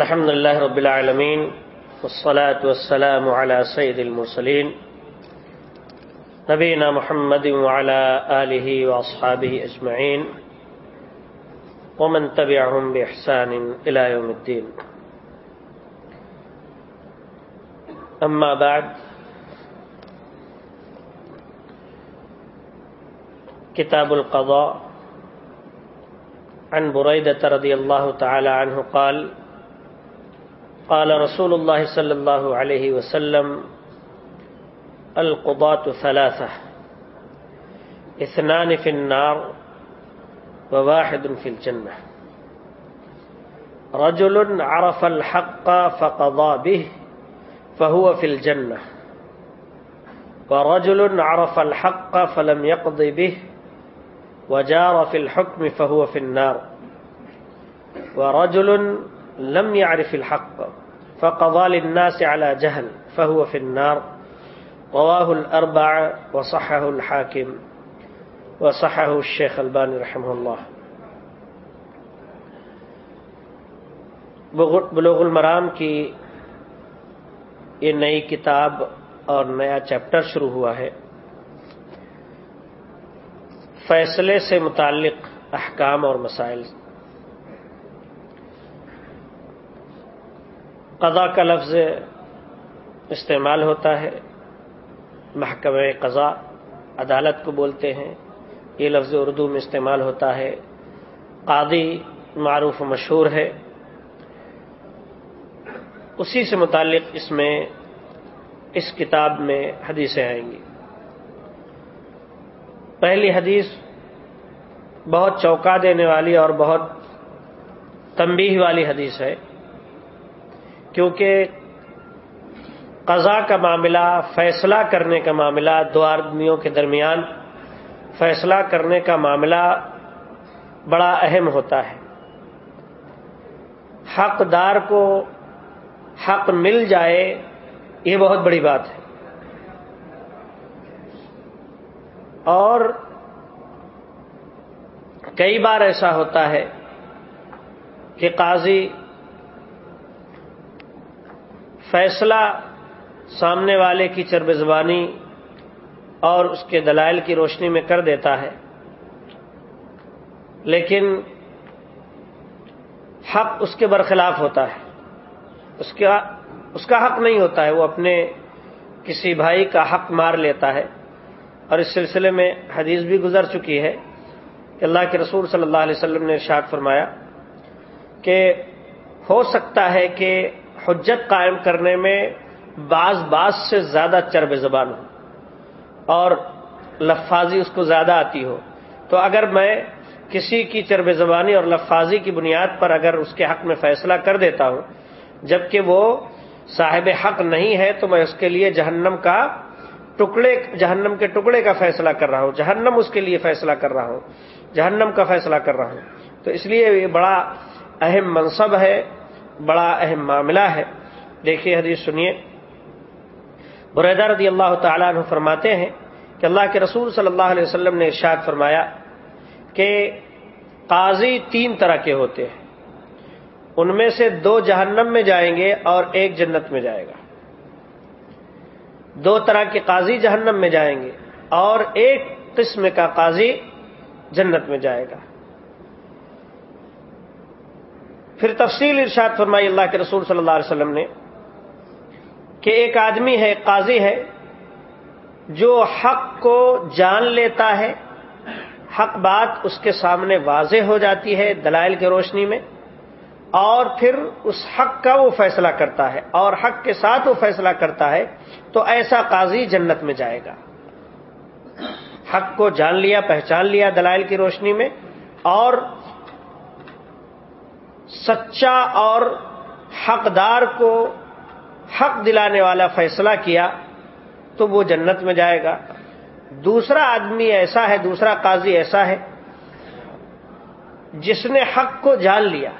الحمد لله رب العالمين والصلاة والسلام على سيد المرسلين نبينا محمد وعلى آله وأصحابه أجمعين ومن تبعهم بإحسان إلى يوم الدين أما بعد كتاب القضاء عن بريدة رضي الله تعالى عنه قال قال رسول الله صلى الله عليه وسلم، القضاة ثلاثة، اثنان في النار وواحد في الجنة. رجل عرف الحق فقضى به فهو في الجنة. ورجل عرف الحق فلم يقض به وجار في الحكم فهو في النار. ورجل لم يعرف الحق. فقضى للناس على جهل، فهو في النار. رواه الأربع وصحه الحاكم وصحه الشيخ الباني رحمه الله. بلوغ المرام کی یہ نئی کتاب اور نیا چیپٹر شروع ہوا ہے۔ فیصلے سے متعلق احکام اور مسائل۔ قضا کا لفظ استعمال ہوتا ہے۔ محکمہ قضا عدالت کو بولتے ہیں۔ یہ لفظ اردو میں استعمال ہوتا ہے۔ قاضی معروف و مشہور ہے۔ اسی سے متعلق اس میں اس کتاب میں حدیثیں آئیں گی۔ پہلی حدیث بہت چوکا دینے والی اور بہت تنبیہ والی حدیث ہے۔ کیونکہ قضا کا معاملہ، فیصلہ کرنے کا معاملہ دو آدمیوں کے درمیان فیصلہ کرنے کا معاملہ بڑا اہم ہوتا ہے۔ حقدار کو حق مل جائے، یہ بہت بڑی بات ہے۔ اور کئی بار ایسا ہوتا ہے کہ قاضی فیصلہ سامنے والے کی چرب زبانی اور اس کے دلائل کی روشنی میں کر دیتا ہے۔ لیکن حق اس کے برخلاف ہوتا ہے۔ اس کا اس کا حق نہیں ہوتا ہے۔ وہ اپنے کسی بھائی کا حق مار لیتا ہے۔ اور اس سلسلے میں حدیث بھی گزر چکی ہے کہ اللہ کے رسول صلی اللہ علیہ وسلم نے ارشاد فرمایا کہ ہو سکتا ہے کہ حجت قائم کرنے میں بعض بعض سے زیادہ چرب زبان ہو اور لفاظی اس کو زیادہ آتی ہو تو اگر میں کسی کی چرب زبانی اور لفاظی کی بنیاد پر اگر اس کے حق میں فیصلہ کر دیتا ہوں، جبکہ وہ صاحب حق نہیں ہے، تو میں اس کے لیے جہنم کا ٹکڑے، جہنم کے ٹکڑے کا فیصلہ کر رہا ہوں، جہنم اس کے لیے فیصلہ کر رہا ہوں، جہنم کا فیصلہ کر رہا ہوں۔ تو اس لیے یہ بڑا اہم منصب ہے بڑا اہم معاملہ ہے۔ دیکھیے حدیث سنیے۔ بریدہ رضی اللہ تعالیٰ عنہ فرماتے ہیں کہ اللہ کے رسول صلی اللہ علیہ وسلم نے ارشاد فرمایا کہ قاضی تین طرح کے ہوتے ہیں۔ ان میں سے دو جہنم میں جائیں گے اور ایک جنت میں جائے گا۔ دو طرح کے قاضی جہنم میں جائیں گے اور ایک قسم کا قاضی جنت میں جائے گا۔ پھر تفصیل ارشاد فرمائی اللہ کے رسول صلی اللہ علیہ وسلم نے کہ ایک آدمی ہے قاضی ہے، جو حق کو جان لیتا ہے، حق بات اس کے سامنے واضح ہو جاتی ہے دلائل کی روشنی میں، اور پھر اس حق کا وہ فیصلہ کرتا ہے، اور حق کے ساتھ وہ فیصلہ کرتا ہے، تو ایسا قاضی جنت میں جائے گا۔ حق کو جان لیا، پہچان لیا دلائل کی روشنی میں، اور سچا اور حقدار کو حق دلانے والا فیصلہ کیا تو وہ جنت میں جائے گا۔ دوسرا آدمی ایسا ہے، دوسرا قاضی ایسا ہے جس نے حق کو جان لیا،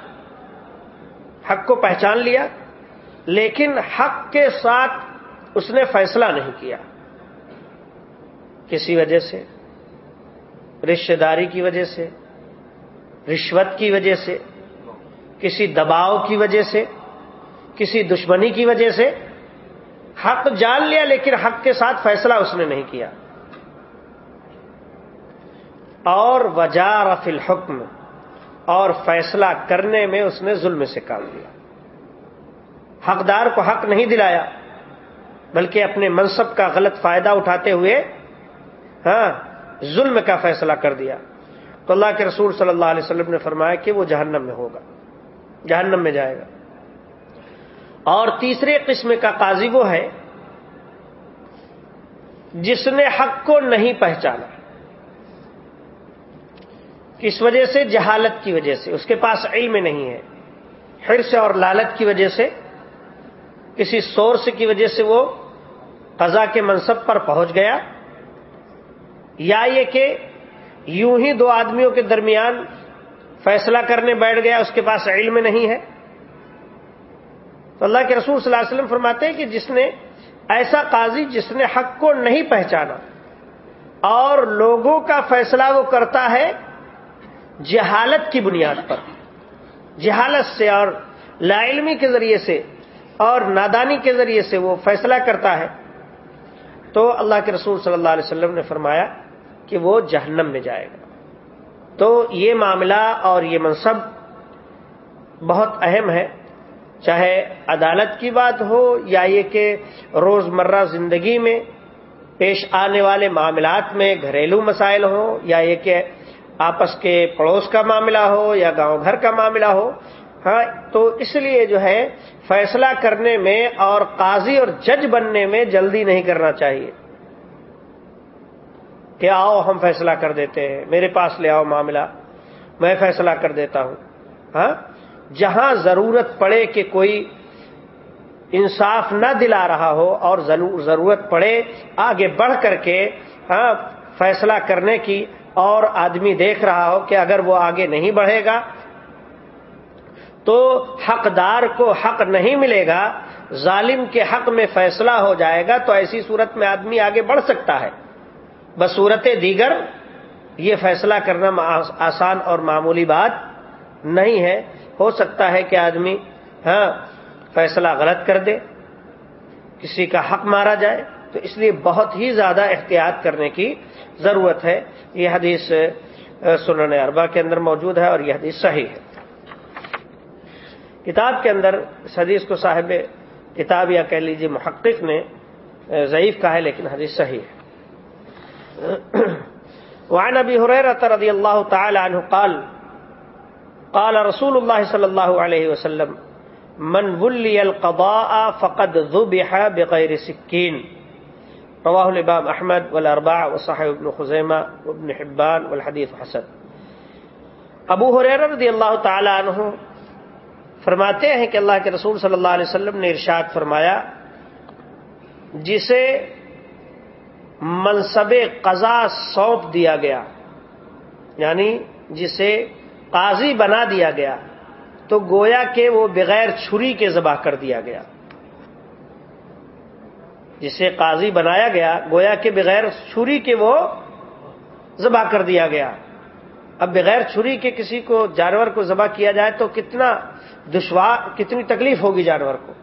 حق کو پہچان لیا، لیکن حق کے ساتھ اس نے فیصلہ نہیں کیا۔ کسی وجہ سے؟ رشتے داری کی وجہ سے؟ رشوت کی وجہ سے؟ کسی دباؤ کی وجہ سے، کسی دشمنی کی وجہ سے حق جان لیا لیکن حق کے ساتھ فیصلہ اس نے نہیں کیا۔ اور وجار فی الحکم، اور فیصلہ کرنے میں اس نے ظلم سے کام لیا۔ حقدار کو حق نہیں دلایا، بلکہ اپنے منصب کا غلط فائدہ اٹھاتے ہوئے ہاں ظلم کا فیصلہ کر دیا۔ تو اللہ کے رسول صلی اللہ علیہ وسلم نے فرمایا کہ وہ جہنم میں ہوگا۔ جہنم میں جائے گا۔ اور تیسرے قسم کا قاضی وہ ہے جس نے حق کو نہیں پہچانا۔ کس وجہ سے جہالت کی وجہ سے، اس کے پاس علم نہیں ہے۔ حرص اور لالت کی وجہ سے، کسی سورس کی وجہ سے وہ قضا کے منصب پر پہنچ گیا۔ یا یہ کہ یوں ہی دو آدمیوں کے درمیان فیصلہ کرنے بیٹھ گیا، اس کے پاس علم نہیں ہے۔ تو اللہ کے رسول صلی اللہ علیہ وسلم فرماتے ہیں کہ جس نے ایسا قاضی جس نے حق کو نہیں پہچانا، اور لوگوں کا فیصلہ وہ کرتا ہے جہالت کی بنیاد پر۔ جہالت سے اور لا علمی کے ذریعے سے اور نادانی کے ذریعے سے وہ فیصلہ کرتا ہے۔ تو اللہ کے رسول صلی اللہ علیہ وسلم نے فرمایا کہ وہ جہنم میں جائے گا۔ تو یہ معاملہ اور یہ منصب بہت اہم ہے۔ چاہے عدالت کی بات ہو یا یہ کہ روز مرہ زندگی میں پیش آنے والے معاملات میں گھریلو مسائل ہوں یا یہ کہ آپس کے پڑوس کا معاملہ ہو یا گاؤں گھر کا معاملہ ہو ہاں تو اس لیے جو ہے فیصلہ کرنے میں اور قاضی اور جج بننے میں جلدی نہیں کرنا چاہیے۔ کہ آؤ ہم فیصلہ کر دیتے ہیں۔ میرے پاس لے آؤ معاملہ۔ میں فیصلہ کر دیتا ہوں۔ ہاں؟ جہاں ضرورت پڑے کہ کوئی انصاف نہ دلا رہا ہو اور ضرورت پڑے آگے بڑھ کر کے ہاں فیصلہ کرنے کی اور آدمی دیکھ رہا ہو کہ اگر وہ آگے نہیں بڑھے گا تو حقدار کو حق نہیں ملے گا، ظالم کے حق میں فیصلہ ہو جائے گا تو ایسی صورت میں آدمی آگے بڑھ سکتا ہے۔ بصورت دیگر یہ فیصلہ کرنا آسان اور معمولی بات نہیں ہے۔ ہو سکتا ہے کہ آدمی ہاں فیصلہ غلط کر دے، کسی کا حق مارا جائے۔ تو اس لیے بہت ہی زیادہ احتیاط کرنے کی ضرورت ہے۔ یہ حدیث سنن اربا کے اندر موجود ہے اور یہ حدیث صحیح ہے۔ کتاب کے اندر اس حدیث کو صاحب کتاب یا کہہ لیجیے محقق نے ضعیف کہا ہے لیکن حدیث صحیح ہے۔ وعن ابي هريره رضي الله تعالى عنه قال قال رسول الله صلى الله عليه وسلم، من ولي القضاء فقد ذبح بغير سكين. رواه الامام احمد والاربعه وصححه ابن خزيمه وابن حبان والحديث حسن. ابو حریر رضی اللہ تعالی عنہ فرماتے ہیں کہ اللہ کے رسول صلی اللہ علیہ وسلم نے ارشاد فرمایا، جسے منصب قضا سونپ دیا گیا۔ یعنی جسے قاضی بنا دیا گیا، تو گویا کہ وہ بغیر چھری کے ذبح کر دیا گیا۔ جسے قاضی بنایا گیا، گویا کہ بغیر چھری کے وہ ذبح کر دیا گیا۔ اب بغیر چھری کے کسی کو، جانور کو ذبح کیا جائے تو کتنا دشوار کتنی تکلیف ہوگی جانور کو۔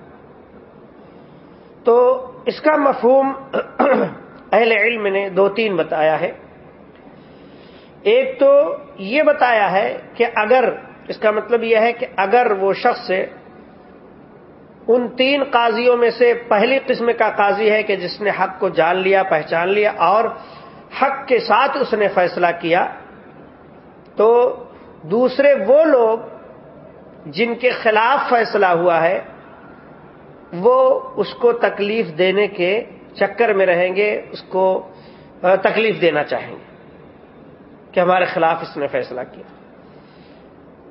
تو اس کا مفہوم اہل علم نے دو تین بتایا ہے۔ ایک تو یہ بتایا ہے کہ اگر، اس کا مطلب یہ ہے کہ اگر وہ شخص ان تین قاضیوں میں سے پہلی قسم کا قاضی ہے کہ جس نے حق کو جان لیا، پہچان لیا اور حق کے ساتھ اس نے فیصلہ کیا، تو دوسرے وہ لوگ جن کے خلاف فیصلہ ہوا ہے، وہ اس کو تکلیف دینے کے چکر میں رہیں گے، اس کو تکلیف دینا چاہیں گے کہ ہمارے خلاف اس نے فیصلہ کیا۔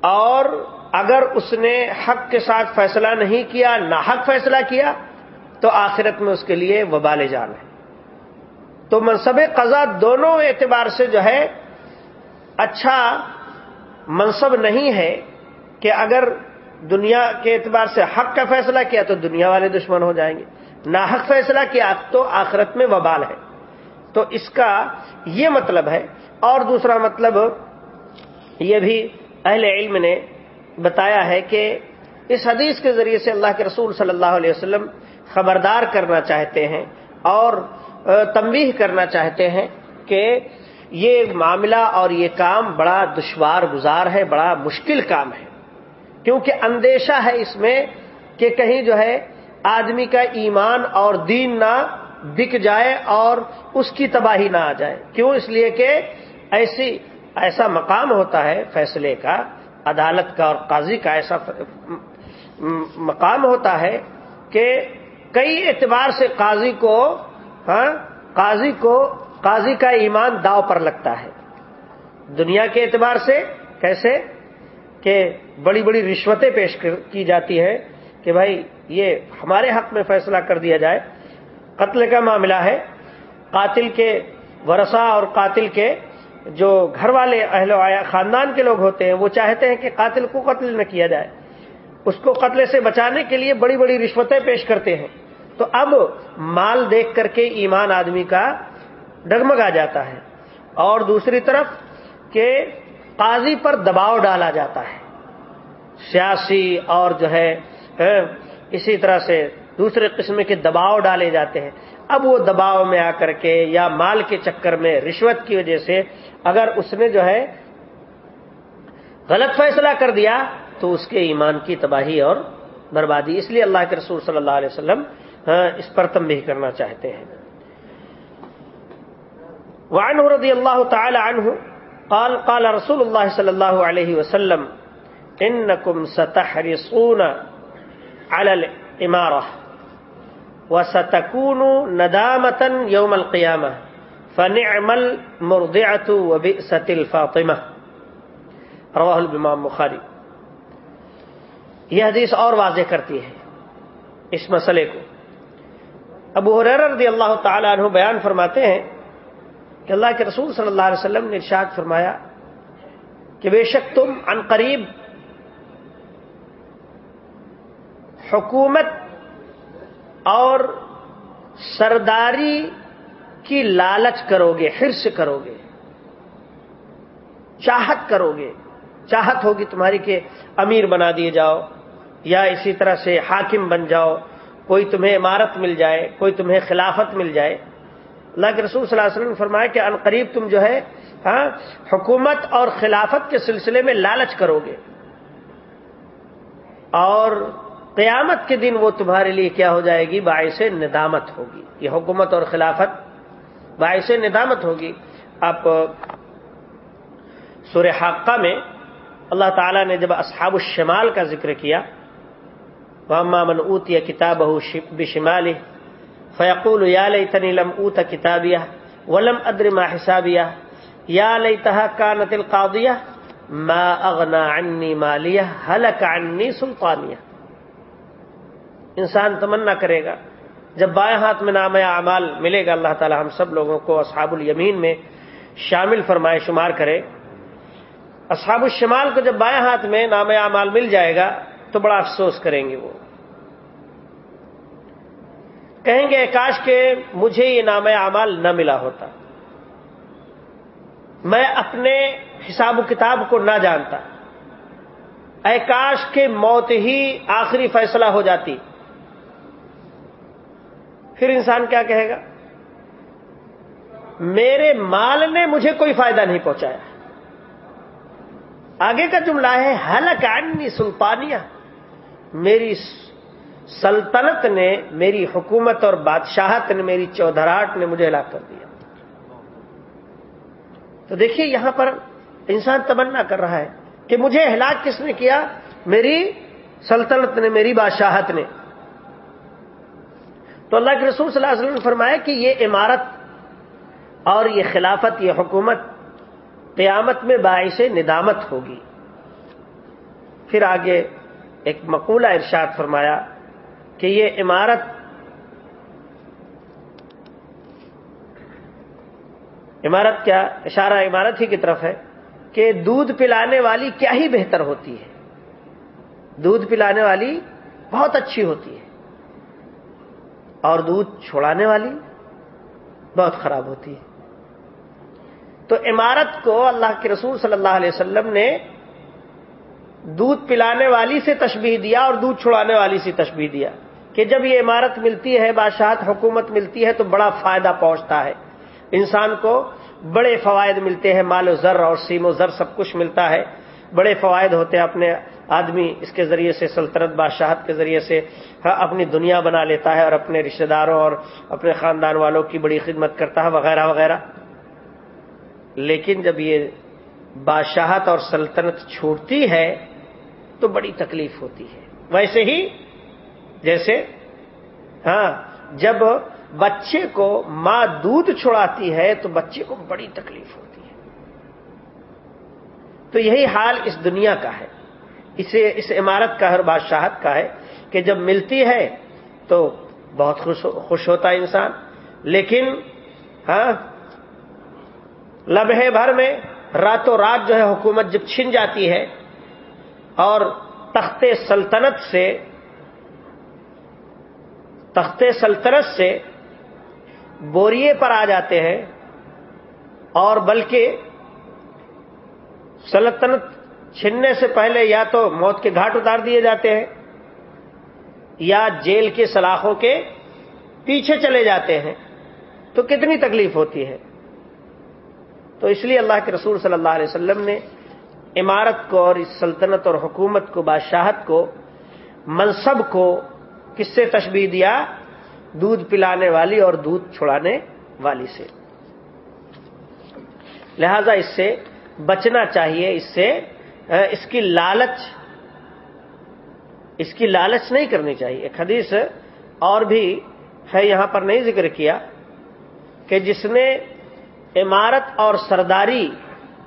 اور اگر اس نے حق کے ساتھ فیصلہ نہیں کیا نہ حق فیصلہ کیا، تو آخرت میں اس کے لیے وبال جان ہے۔ تو منصب قضا دونوں اعتبار سے جو ہے اچھا منصب نہیں ہے کہ اگر دنیا کے اعتبار سے حق کا فیصلہ کیا تو دنیا والے دشمن ہو جائیں گے۔ ناحق فیصلہ کیا تو آخرت میں وبال ہے۔ تو اس کا یہ مطلب ہے۔ اور دوسرا مطلب یہ بھی اہل علم نے بتایا ہے کہ اس حدیث کے ذریعے سے اللہ کے رسول صلی اللہ علیہ وسلم خبردار کرنا چاہتے ہیں اور تنبیہ کرنا چاہتے ہیں کہ یہ معاملہ اور یہ کام بڑا دشوار گزار ہے، بڑا مشکل کام ہے۔ کیونکہ اندیشہ ہے اس میں کہ کہیں جو ہے آدمی کا ایمان اور دین نہ بک جائے اور اس کی تباہی نہ آ جائے۔ کیوں؟ اس لیے کہ ایسی، ایسا مقام ہوتا ہے فیصلے کا، عدالت کا اور قاضی کا ایسا مقام ہوتا ہے کہ کئی اعتبار سے قاضی کو ہاں قاضی کو، قاضی کا ایمان داؤ پر لگتا ہے۔ دنیا کے اعتبار سے کیسے؟ کہ بڑی بڑی رشوتیں پیش کی جاتی ہیں کہ بھائی یہ ہمارے حق میں فیصلہ کر دیا جائے۔ قتل کا معاملہ ہے۔ قاتل کے ورثہ اور قاتل کے جو گھر والے اہل آیا خاندان کے لوگ ہوتے ہیں، وہ چاہتے ہیں کہ قاتل کو قتل نہ کیا جائے۔ اس کو قتل سے بچانے کے لیے بڑی بڑی رشوتیں پیش کرتے ہیں۔ تو اب مال دیکھ کر کے ایمان آدمی کا ڈگمگا جاتا ہے۔ اور دوسری طرف کہ قاضی پر دباؤ ڈالا جاتا ہے۔ سیاسی اور جو ہے ہاں، اسی طرح سے دوسرے قسم کے دباؤ ڈالے جاتے ہیں۔ اب وہ دباؤ میں آ کر کے یا مال کے چکر میں رشوت کی وجہ سے اگر اس نے جو ہے غلط فیصلہ کر دیا تو اس کے ایمان کی تباہی اور بربادی۔ اس لیے اللہ کے رسول صلی اللہ علیہ وسلم ہاں، اس پر تمبی کرنا چاہتے ہیں۔ وعنه رضی اللہ تعالی عنہ قال قال رسول اللہ صلی اللہ علیہ وسلم، انکم ستحرصون على الامارہ وستكون ندامة يوم القيامة. فنعم المرضعة وبئست الفاطمة. رواه الامام بخاری. یہ حدیث اور واضح کرتی ہے اس مسئلے کو. ابو حریر رضی اللہ تعالی عنہ بیان فرماتے ہیں کہ اللہ کے رسول صلی اللہ علیہ وسلم نے ارشاد فرمایا کہ بے شک تم ان قریب حکومت اور سرداری کی لالچ کرو گے حرص کرو گے چاہت کرو گے چاہت ہوگی تمہاری کہ امیر بنا دیے جاؤ یا اسی طرح سے حاکم بن جاؤ۔ کوئی تمہیں عمارت مل جائے، کوئی تمہیں خلافت مل جائے۔ اللہ کے رسول صلی اللہ علیہ وسلم نے فرمایا کہ قریب تم جو ہے ہاں حکومت اور خلافت کے سلسلے میں لالچ کرو گے اور قیامت کے دن وہ تمہارے لیے کیا ہو جائے گی؟ باعث ندامت ہوگی۔ یہ حکومت اور خلافت باعث ندامت ہوگی۔ آپ سور حقہ میں اللہ تعالیٰ نے جب اصحاب الشمال کا ذکر کیا وہاں من اوت یا کتاب بشمال فیقول یا لئی تنی لم اوت کتابیہ ولم ادر ما حسابیہ یا لئی تہا کانت القاضیہ ما اغنا عنی مالیہ حلق عنی سلطانیہ انسان تمنا کرے گا۔ جب بائیں ہاتھ میں نام اعمال ملے گا، اللہ تعالی ہم سب لوگوں کو اصحاب الیمین میں شامل فرمائے شمار کرے۔ اصحاب الشمال کو جب بائیں ہاتھ میں نام اعمال مل جائے گا، تو بڑا افسوس کریں گے وہ۔ کہیں گے، کاش کے مجھے یہ نام اعمال نہ ملا ہوتا۔ میں اپنے حساب و کتاب کو نہ جانتا۔ اے کاش کے موت ہی آخری فیصلہ ہو جاتی۔ پھر انسان کیا کہے گا؟ میرے مال نے مجھے کوئی فائدہ نہیں پہنچایا۔ آگے کا جملہ ہے حلق عنی سلطانیہ۔ میری سلطنت نے، میری حکومت اور بادشاہت نے، میری چودھراہٹ نے مجھے ہلاک کر دیا۔ تو دیکھیے، یہاں پر انسان تمنا کر رہا ہے کہ مجھے ہلاک کس نے کیا؟ میری سلطنت نے، میری بادشاہت نے۔ تو اللہ کے رسول صلی اللہ علیہ وسلم نے فرمایا کہ یہ عمارت اور یہ خلافت، یہ حکومت قیامت میں باعث ندامت ہوگی۔ پھر آگے ایک مقولہ ارشاد فرمایا کہ یہ عمارت عمارت کیا اشارہ عمارت ہی کی طرف ہے کہ دودھ پلانے والی کیا ہی بہتر ہوتی ہے۔ دودھ پلانے والی بہت اچھی ہوتی ہے۔ اور دودھ چھوڑانے والی بہت خراب ہوتی ہے۔ تو عمارت کو اللہ کے رسول صلی اللہ علیہ وسلم نے دودھ پلانے والی سے تشبیح دیا اور دودھ چھڑانے والی سے تشبیح دیا کہ جب یہ عمارت ملتی ہے، بادشاہت، حکومت ملتی ہے تو بڑا فائدہ پہنچتا ہے۔ انسان کو بڑے فوائد ملتے ہیں، مال و زر اور سیم و زر سب کچھ ملتا ہے۔ بڑے فوائد ہوتے ہیں اپنے آدمی اس کے ذریعے سے، سلطنت بادشاہت کے ذریعے سے ہاں، اپنی دنیا بنا لیتا ہے اور اپنے رشتے داروں اور اپنے خاندان والوں کی بڑی خدمت کرتا ہے وغیرہ وغیرہ۔ لیکن جب یہ بادشاہت اور سلطنت چھوٹتی ہے تو بڑی تکلیف ہوتی ہے۔ ویسے ہی جیسے ہاں جب بچے کو ماں دودھ چھڑاتی ہے تو بچے کو بڑی تکلیف ہوتی ہے۔ تو یہی حال اس دنیا کا ہے۔ اسے اس عمارت کا ہر بادشاہت کا ہے کہ جب ملتی ہے تو بہت خوش خوش ہوتا ہے انسان۔ لیکن ہاں لمحے بھر میں راتوں رات جو ہے حکومت جب چھن جاتی ہے اور تخت سلطنت سے، تخت سلطنت سے بوریے پر آ جاتے ہیں اور بلکہ سلطنت چھننے سے پہلے یا تو موت کے گھاٹ اتار دیے جاتے ہیں، یا جیل کے سلاخوں کے پیچھے چلے جاتے ہیں۔ تو کتنی تکلیف ہوتی ہے۔ تو اس لیے اللہ کے رسول صلی اللہ علیہ وسلم نے عمارت کو اور اس سلطنت اور حکومت کو، بادشاہت کو، منصب کو کس سے تشبیح دیا؟ دودھ پلانے والی اور دودھ چھڑانے والی سے۔ لہذا اس سے بچنا چاہیے، اس سے اس کی لالچ، اس کی لالچ نہیں کرنی چاہیے۔ ایک حدیث اور بھی ہے، یہاں پر نہیں ذکر کیا کہ جس نے عمارت اور سرداری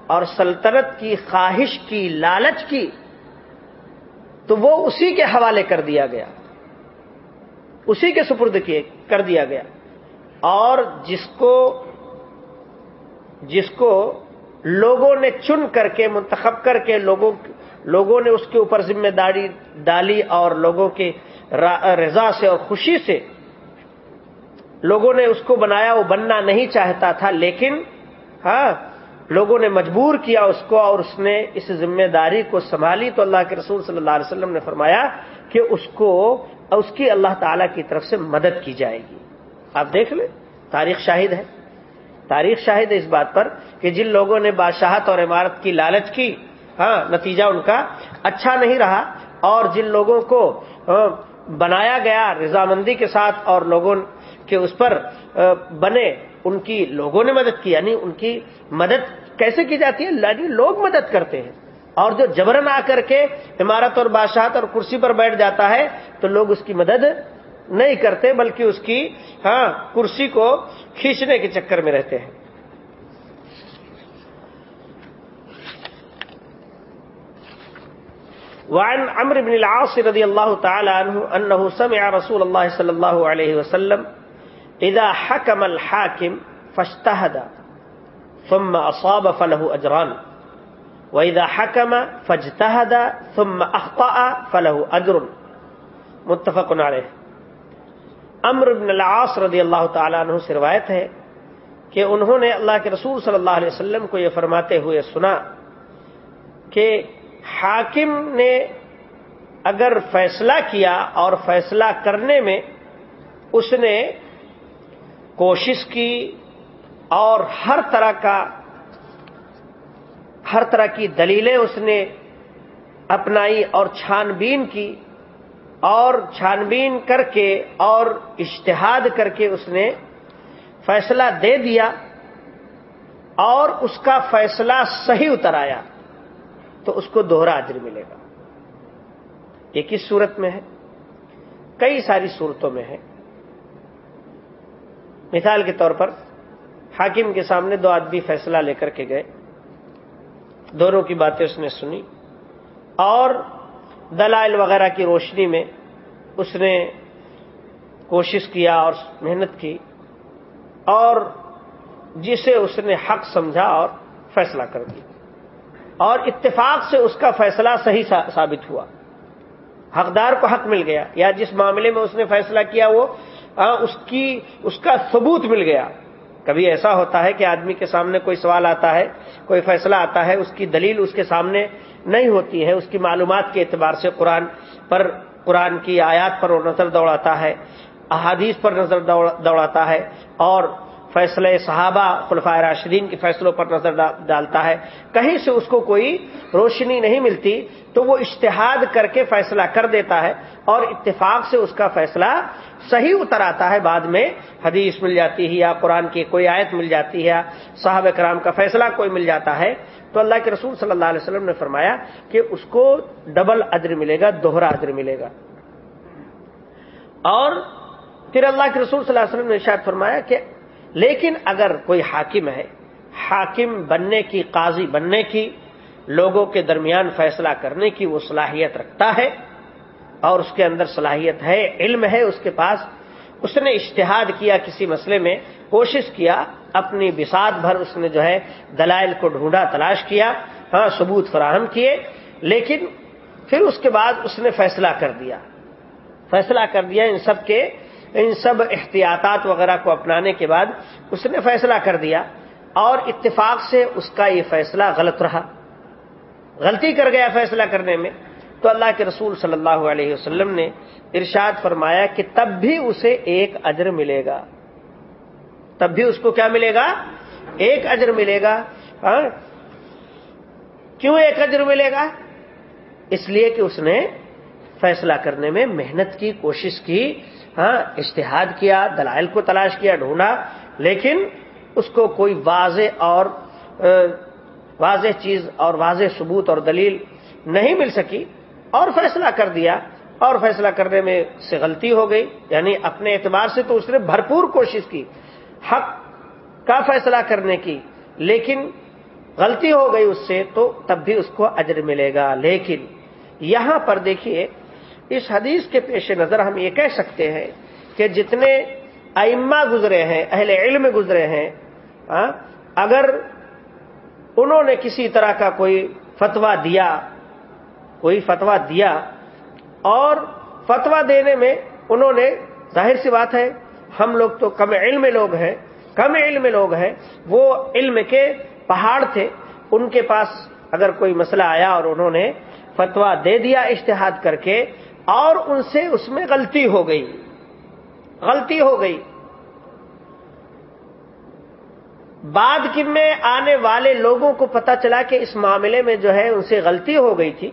اور سلطنت کی خواہش کی، لالچ کی، تو وہ اسی کے حوالے کر دیا گیا۔ اسی کے سپرد کیے، کر دیا گیا۔ اور جس کو جس کو لوگوں نے چن کر کے، منتخب کر کے لوگوں لوگوں نے اس کے اوپر ذمہ داری ڈالی اور لوگوں کی رضا سے اور خوشی سے لوگوں نے اس کو بنایا۔ وہ بننا نہیں چاہتا تھا، لیکن ہاں لوگوں نے مجبور کیا اس کو اور اس نے اس ذمہ داری کو سنبھالی۔ تو اللہ کے رسول صلی اللہ علیہ وسلم نے فرمایا کہ اس کو، اس کی اللہ تعالی کی طرف سے مدد کی جائے گی۔ آپ دیکھ لیں، تاریخ شاہد ہے۔ تاریخ شاہد ہے اس بات پر کہ جن لوگوں نے بادشاہت اور عمارت کی لالچ کی ہاں نتیجہ ان کا اچھا نہیں رہا اور جن لوگوں کو بنایا گیا رضامندی کے ساتھ اور لوگوں کے اس پر بنے، ان کی لوگوں نے مدد کی یعنی ان کی مدد کیسے کی جاتی ہے؟ یعنی لوگ مدد کرتے ہیں اور جو جبرن آ کر کے عمارت اور بادشاہت اور کرسی پر بیٹھ جاتا ہے تو لوگ اس کی مدد نہیں کرتے، بلکہ اس کی ہاں کرسی کو کھینچنے کے چکر میں رہتے ہیں۔ وعن عمر بن العاص رضی اللہ تعالی عنہ انه سمع رسول اللہ صلی اللہ علیہ وسلم اذا حکم الحاکم فاجتهد ثم اصاب فله اجران وَإِذَا حَكَمَ فَاجْتَهَدَ ثُمَّ أَخْطَأَ فَلَهُ أَجْرٌ۔ متفق علیہ۔ امر بن العاص رضی اللہ تعالیٰ عنہ سے روایت ہے کہ انہوں نے اللہ کے رسول صلی اللہ علیہ وسلم کو یہ فرماتے ہوئے سنا کہ حاکم نے اگر فیصلہ کیا اور فیصلہ کرنے میں اس نے کوشش کی اور ہر طرح کا ہر طرح کی دلیلیں اس نے اپنائی اور چھان بین کی اور چھان بین کر کے اور اشتہاد کر کے اس نے فیصلہ دے دیا اور اس کا فیصلہ صحیح اتر آیا تو اس کو دوہرا اجر ملے گا۔ یہ کس صورت میں ہے؟ کئی ساری صورتوں میں ہے۔ مثال کے طور پر حاکم کے سامنے دو آدمی فیصلہ لے کر کے گئے۔ دونوں کی باتیں اس نے سنی اور دلائل وغیرہ کی روشنی میں اس نے کوشش کیا اور محنت کی اور جسے اس نے حق سمجھا اور فیصلہ کر دیا۔ اور اتفاق سے اس کا فیصلہ صحیح ثابت ہوا۔ حقدار کو حق مل گیا۔ یا جس معاملے میں اس نے فیصلہ کیا وہ اس کی اس کا ثبوت مل گیا۔ کبھی ایسا ہوتا ہے کہ آدمی کے سامنے کوئی سوال آتا ہے، کوئی فیصلہ آتا ہے، اس کی دلیل اس کے سامنے نہیں ہوتی ہے، اس کی معلومات کے اعتبار سے قرآن پر، قرآن کی آیات پر وہ نظر دوڑاتا ہے، احادیث پر نظر دوڑاتا ہے اور فیصلہ صحابہ خلفۂ راشدین کے فیصلوں پر نظر ڈالتا ہے۔ کہیں سے اس کو کوئی روشنی نہیں ملتی، تو وہ اشتہاد کر کے فیصلہ کر دیتا ہے اور اتفاق سے اس کا فیصلہ صحیح اتر آتا ہے۔ بعد میں حدیث مل جاتی ہے یا قرآن کی کوئی آیت مل جاتی ہے یا صاحب کرام کا فیصلہ کوئی مل جاتا ہے، تو اللہ کے رسول صلی اللہ علیہ وسلم نے فرمایا کہ اس کو ڈبل ادر ملے گا، دوہرا ادر ملے گا۔ اور پھر اللہ کے رسول صلی اللہ علیہ وسلم نے شاید فرمایا کہ لیکن اگر کوئی حاکم ہے، حاکم بننے کی، قاضی بننے کی، لوگوں کے درمیان فیصلہ کرنے کی وہ صلاحیت رکھتا ہے اور اس کے اندر صلاحیت ہے، علم ہے اس کے پاس، اس نے اشتہاد کیا کسی مسئلے میں، کوشش کیا، اپنی بساط بھر اس نے جو ہے دلائل کو ڈھونڈا، تلاش کیا ہاں ثبوت فراہم کیے، لیکن پھر اس کے بعد اس نے فیصلہ کر دیا۔ فیصلہ کر دیا ان سب کے ان سب احتیاطات وغیرہ کو اپنانے کے بعد اس نے فیصلہ کر دیا اور اتفاق سے اس کا یہ فیصلہ غلط رہا۔ غلطی کر گیا فیصلہ کرنے میں۔ تو اللہ کے رسول صلی اللہ علیہ وسلم نے ارشاد فرمایا کہ تب بھی اسے ایک اجر ملے گا۔ تب بھی اس کو کیا ملے گا؟ ایک اجر ملے گا۔ ہاں؟ کیوں ایک اجر ملے گا؟ اس لیے کہ اس نے فیصلہ کرنے میں محنت کی، کوشش کی۔ ہاں اشتہاد کیا، دلائل کو تلاش کیا، ڈھونڈا، لیکن اس کو کوئی واضح اور واضح چیز اور واضح ثبوت اور دلیل نہیں مل سکی اور فیصلہ کر دیا اور فیصلہ کرنے میں سے غلطی ہو گئی یعنی اپنے اعتبار سے تو اس نے بھرپور کوشش کی، حق کا فیصلہ کرنے کی، لیکن غلطی ہو گئی اس سے تو تب بھی اس کو اجر ملے گا، لیکن یہاں پر دیکھیے اس حدیث کے پیش نظر ہم یہ کہہ سکتے ہیں کہ جتنے ائمہ گزرے ہیں، اہل علم گزرے ہیں ہاں، اگر انہوں نے کسی طرح کا کوئی فتوا دیا، کوئی فتوا دیا اور فتوا دینے میں انہوں نے، ظاہر سی بات ہے، ہم لوگ تو کم علم لوگ ہیں، کم علم لوگ ہیں، وہ علم کے پہاڑ تھے، ان کے پاس اگر کوئی مسئلہ آیا اور انہوں نے فتوا دے دیا اشتہاد کر کے اور ان سے اس میں غلطی ہو گئی۔ غلطی ہو گئی۔ بعد کی میں آنے والے لوگوں کو پتا چلا کہ اس معاملے میں جو ہے ان سے غلطی ہو گئی تھی۔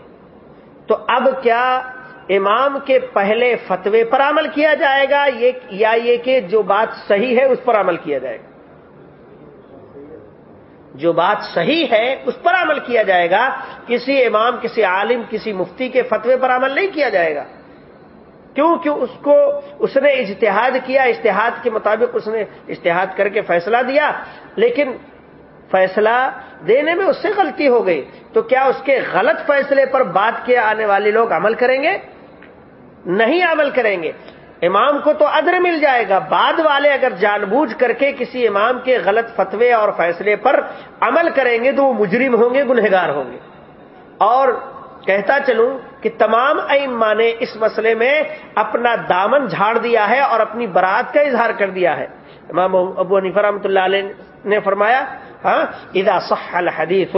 تو اب کیا امام کے پہلے فتوے پر عمل کیا جائے گا؟ یا یہ کہ جو بات صحیح ہے اس پر عمل کیا جائے گا؟ جو بات صحیح ہے اس پر عمل کیا جائے گا۔ کسی امام، کسی عالم، کسی مفتی کے فتوے پر عمل نہیں کیا جائے گا۔ کیوں؟ کہ اس کو، اس نے اجتہاد کیا اشتہاد کے مطابق اس نے اشتہاد کر کے فیصلہ دیا، لیکن فیصلہ دینے میں اس سے غلطی ہو گئی۔ تو کیا اس کے غلط فیصلے پر بات کیا آنے والے لوگ عمل کریں گے؟ نہیں عمل کریں گے۔ امام کو تو ادر مل جائے گا۔ بعد والے اگر جان بوجھ کر کے کسی امام کے غلط فتوے اور فیصلے پر عمل کریں گے تو وہ مجرم ہوں گے، گنہگار ہوں گے۔ اور کہتا چلوں کہ تمام ائما نے اس مسئلے میں اپنا دامن جھاڑ دیا ہے اور اپنی برات کا اظہار کر دیا ہے۔ امام ابو حنیفہ رحمۃ اللہ علیہ نے فرمایا ہاں ادا صح الحدیث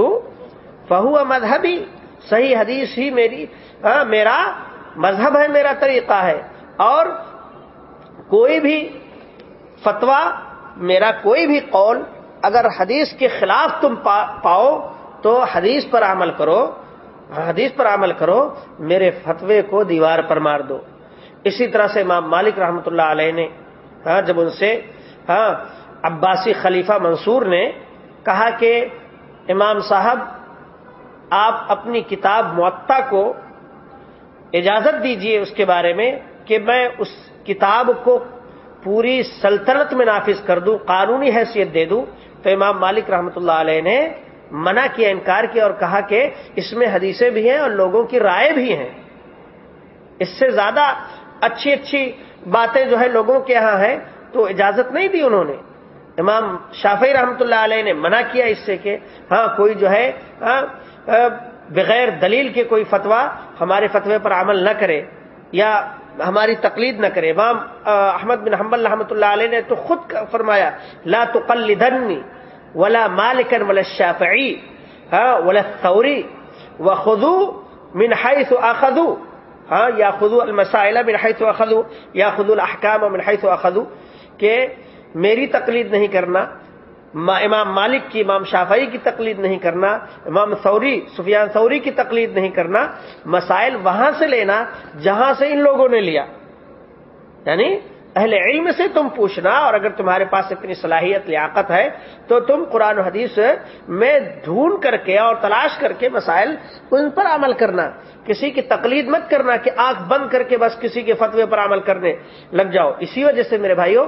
فہو مذہبی، صحیح حدیث ہی میری ہاں میرا مذہب ہے، میرا طریقہ ہے۔ اور کوئی بھی فتوا میرا کوئی بھی قول، اگر حدیث کے خلاف تم پاؤ تو حدیث پر عمل کرو۔ حدیث پر عمل کرو، میرے فتوے کو دیوار پر مار دو۔ اسی طرح سے امام مالک رحمۃ اللہ علیہ نے ہاں جب ان سے ہاں عباسی خلیفہ منصور نے کہا کہ امام صاحب، آپ اپنی کتاب معطا کو اجازت دیجیے اس کے بارے میں کہ میں اس کتاب کو پوری سلطنت میں نافذ کر دوں، قانونی حیثیت دے دوں۔ تو امام مالک رحمۃ اللہ علیہ نے منع کیا، انکار کیا اور کہا کہ اس میں حدیثیں بھی ہیں اور لوگوں کی رائے بھی ہیں۔ اس سے زیادہ اچھی اچھی باتیں جو ہے لوگوں کے یہاں ہیں تو اجازت نہیں دی انہوں نے۔ امام شافی رحمۃ اللہ علیہ نے منع کیا اس سے کہ ہاں کوئی جو ہے ہاں بغیر دلیل کے کوئی فتوا ہمارے فتوے پر عمل نہ کرے یا ہماری تقلید نہ کرے۔ امام احمد بن حمبل رحمۃ اللہ علیہ نے تو خود فرمایا، لا تقلدنی ولا مالکن ولا شافعی ہاں ولا ثوری و خدو منہائی تو اخدو ہاں یا خدو المسائل منہائی تو اخدو یا خد الحکام منہائی تو اخدو کہ میری تقلید نہیں کرنا امام مالک کی، امام شافعی کی تقلید نہیں کرنا، امام سوری سفیان سوری کی تقلید نہیں کرنا، مسائل وہاں سے لینا جہاں سے ان لوگوں نے لیا۔ یعنی اہل علم سے تم پوچھنا، اور اگر تمہارے پاس اتنی صلاحیت، لیاقت ہے، تو تم قرآن و حدیث میں ڈھونڈ کر کے اور تلاش کر کے مسائل ان پر عمل کرنا۔ کسی کی تقلید مت کرنا کہ آنکھ بند کر کے بس کسی کے فتوے پر عمل کرنے لگ جاؤ۔ اسی وجہ سے میرے بھائیوں،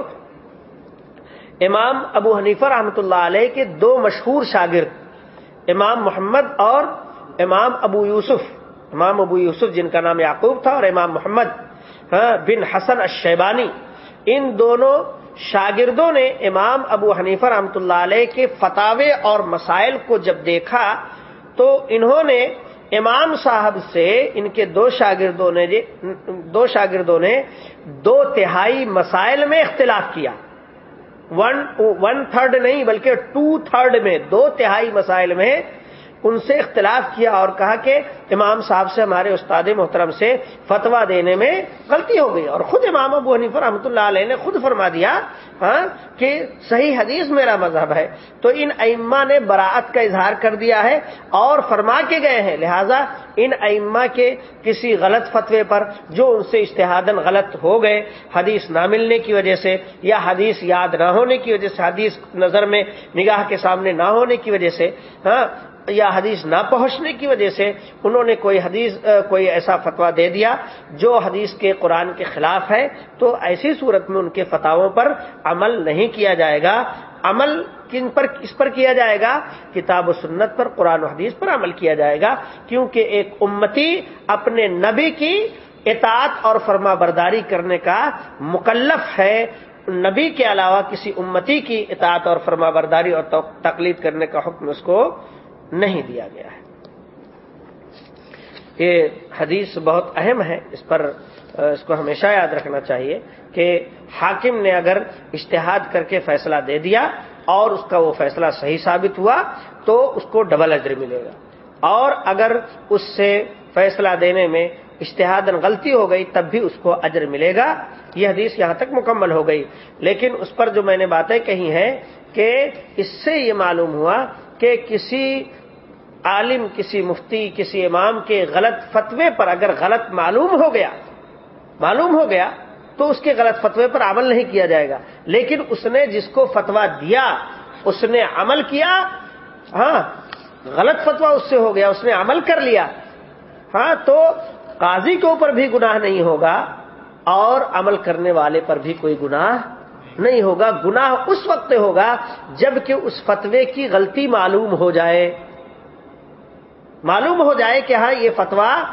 امام ابو حنیفہ رحمۃ اللہ علیہ کے دو مشہور شاگرد، امام محمد اور امام ابو یوسف۔ امام ابو یوسف جن کا نام یعقوب تھا، اور امام محمد ہاں، بن حسن الشیبانی۔ ان دونوں شاگردوں نے امام ابو حنیفہ رحمۃ اللہ علیہ کے فتوے اور مسائل کو جب دیکھا تو انہوں نے امام صاحب سے ان کے دو شاگردوں نے جی، دو شاگردوں نے دو تہائی مسائل میں اختلاف کیا۔ ون ون تھرڈ نہیں، بلکہ ٹو تھرڈ میں، دو تہائی مسائل میں ان سے اختلاف کیا اور کہا کہ امام صاحب سے ہمارے استاد محترم سے فتوا دینے میں غلطی ہو گئی اور خود امام ابو حنیفہ رحمۃ اللہ علیہ نے خود فرما دیا ہاں کہ صحیح حدیث میرا مذہب ہے۔ تو ان ائمہ نے براعت کا اظہار کر دیا ہے اور فرما کے گئے ہیں۔ لہذا ان ائمہ کے کسی غلط فتوے پر جو ان سے اشتہادن غلط ہو گئے، حدیث نہ ملنے کی وجہ سے یا حدیث یاد نہ ہونے کی وجہ سے، حدیث نظر میں نگاہ کے سامنے نہ ہونے کی وجہ سے ہاں یا حدیث نہ پہنچنے کی وجہ سے انہوں نے کوئی حدیث کوئی ایسا فتویٰ دے دیا جو حدیث کے قرآن کے خلاف ہے، تو ایسی صورت میں ان کے فتحوں پر عمل نہیں کیا جائے گا۔ عمل کن پر اس پر کیا جائے گا؟ کتاب و سنت پر، قرآن و حدیث پر عمل کیا جائے گا۔ کیونکہ ایک امتی اپنے نبی کی اطاعت اور فرما برداری کرنے کا مکلف ہے۔ نبی کے علاوہ کسی امتی کی اطاعت اور فرما برداری اور تقلید کرنے کا حکم اس کو نہیں دیا گیا ہے۔ یہ حدیث بہت اہم ہے۔ اس پر، اس کو ہمیشہ یاد رکھنا چاہیے کہ حاکم نے اگر اشتہاد کر کے فیصلہ دے دیا اور اس کا وہ فیصلہ صحیح ثابت ہوا تو اس کو ڈبل اجر ملے گا۔ اور اگر اس سے فیصلہ دینے میں اشتہاد غلطی ہو گئی تب بھی اس کو اجر ملے گا۔ یہ حدیث یہاں تک مکمل ہو گئی۔ لیکن اس پر جو میں نے باتیں کہی ہیں کہ اس سے یہ معلوم ہوا کہ کسی عالم، کسی مفتی، کسی امام کے غلط فتوے پر اگر غلط معلوم ہو گیا، معلوم ہو گیا، تو اس کے غلط فتوے پر عمل نہیں کیا جائے گا۔ لیکن اس نے جس کو فتوا دیا، اس نے عمل کیا ہاں غلط فتوا اس سے ہو گیا، اس نے عمل کر لیا ہاں تو قاضی کے اوپر بھی گناہ نہیں ہوگا اور عمل کرنے والے پر بھی کوئی گناہ نہیں ہوگا۔ گناہ اس وقت ہوگا جبکہ اس فتوے کی غلطی معلوم ہو جائے۔ معلوم ہو جائے کہ ہاں یہ فتوا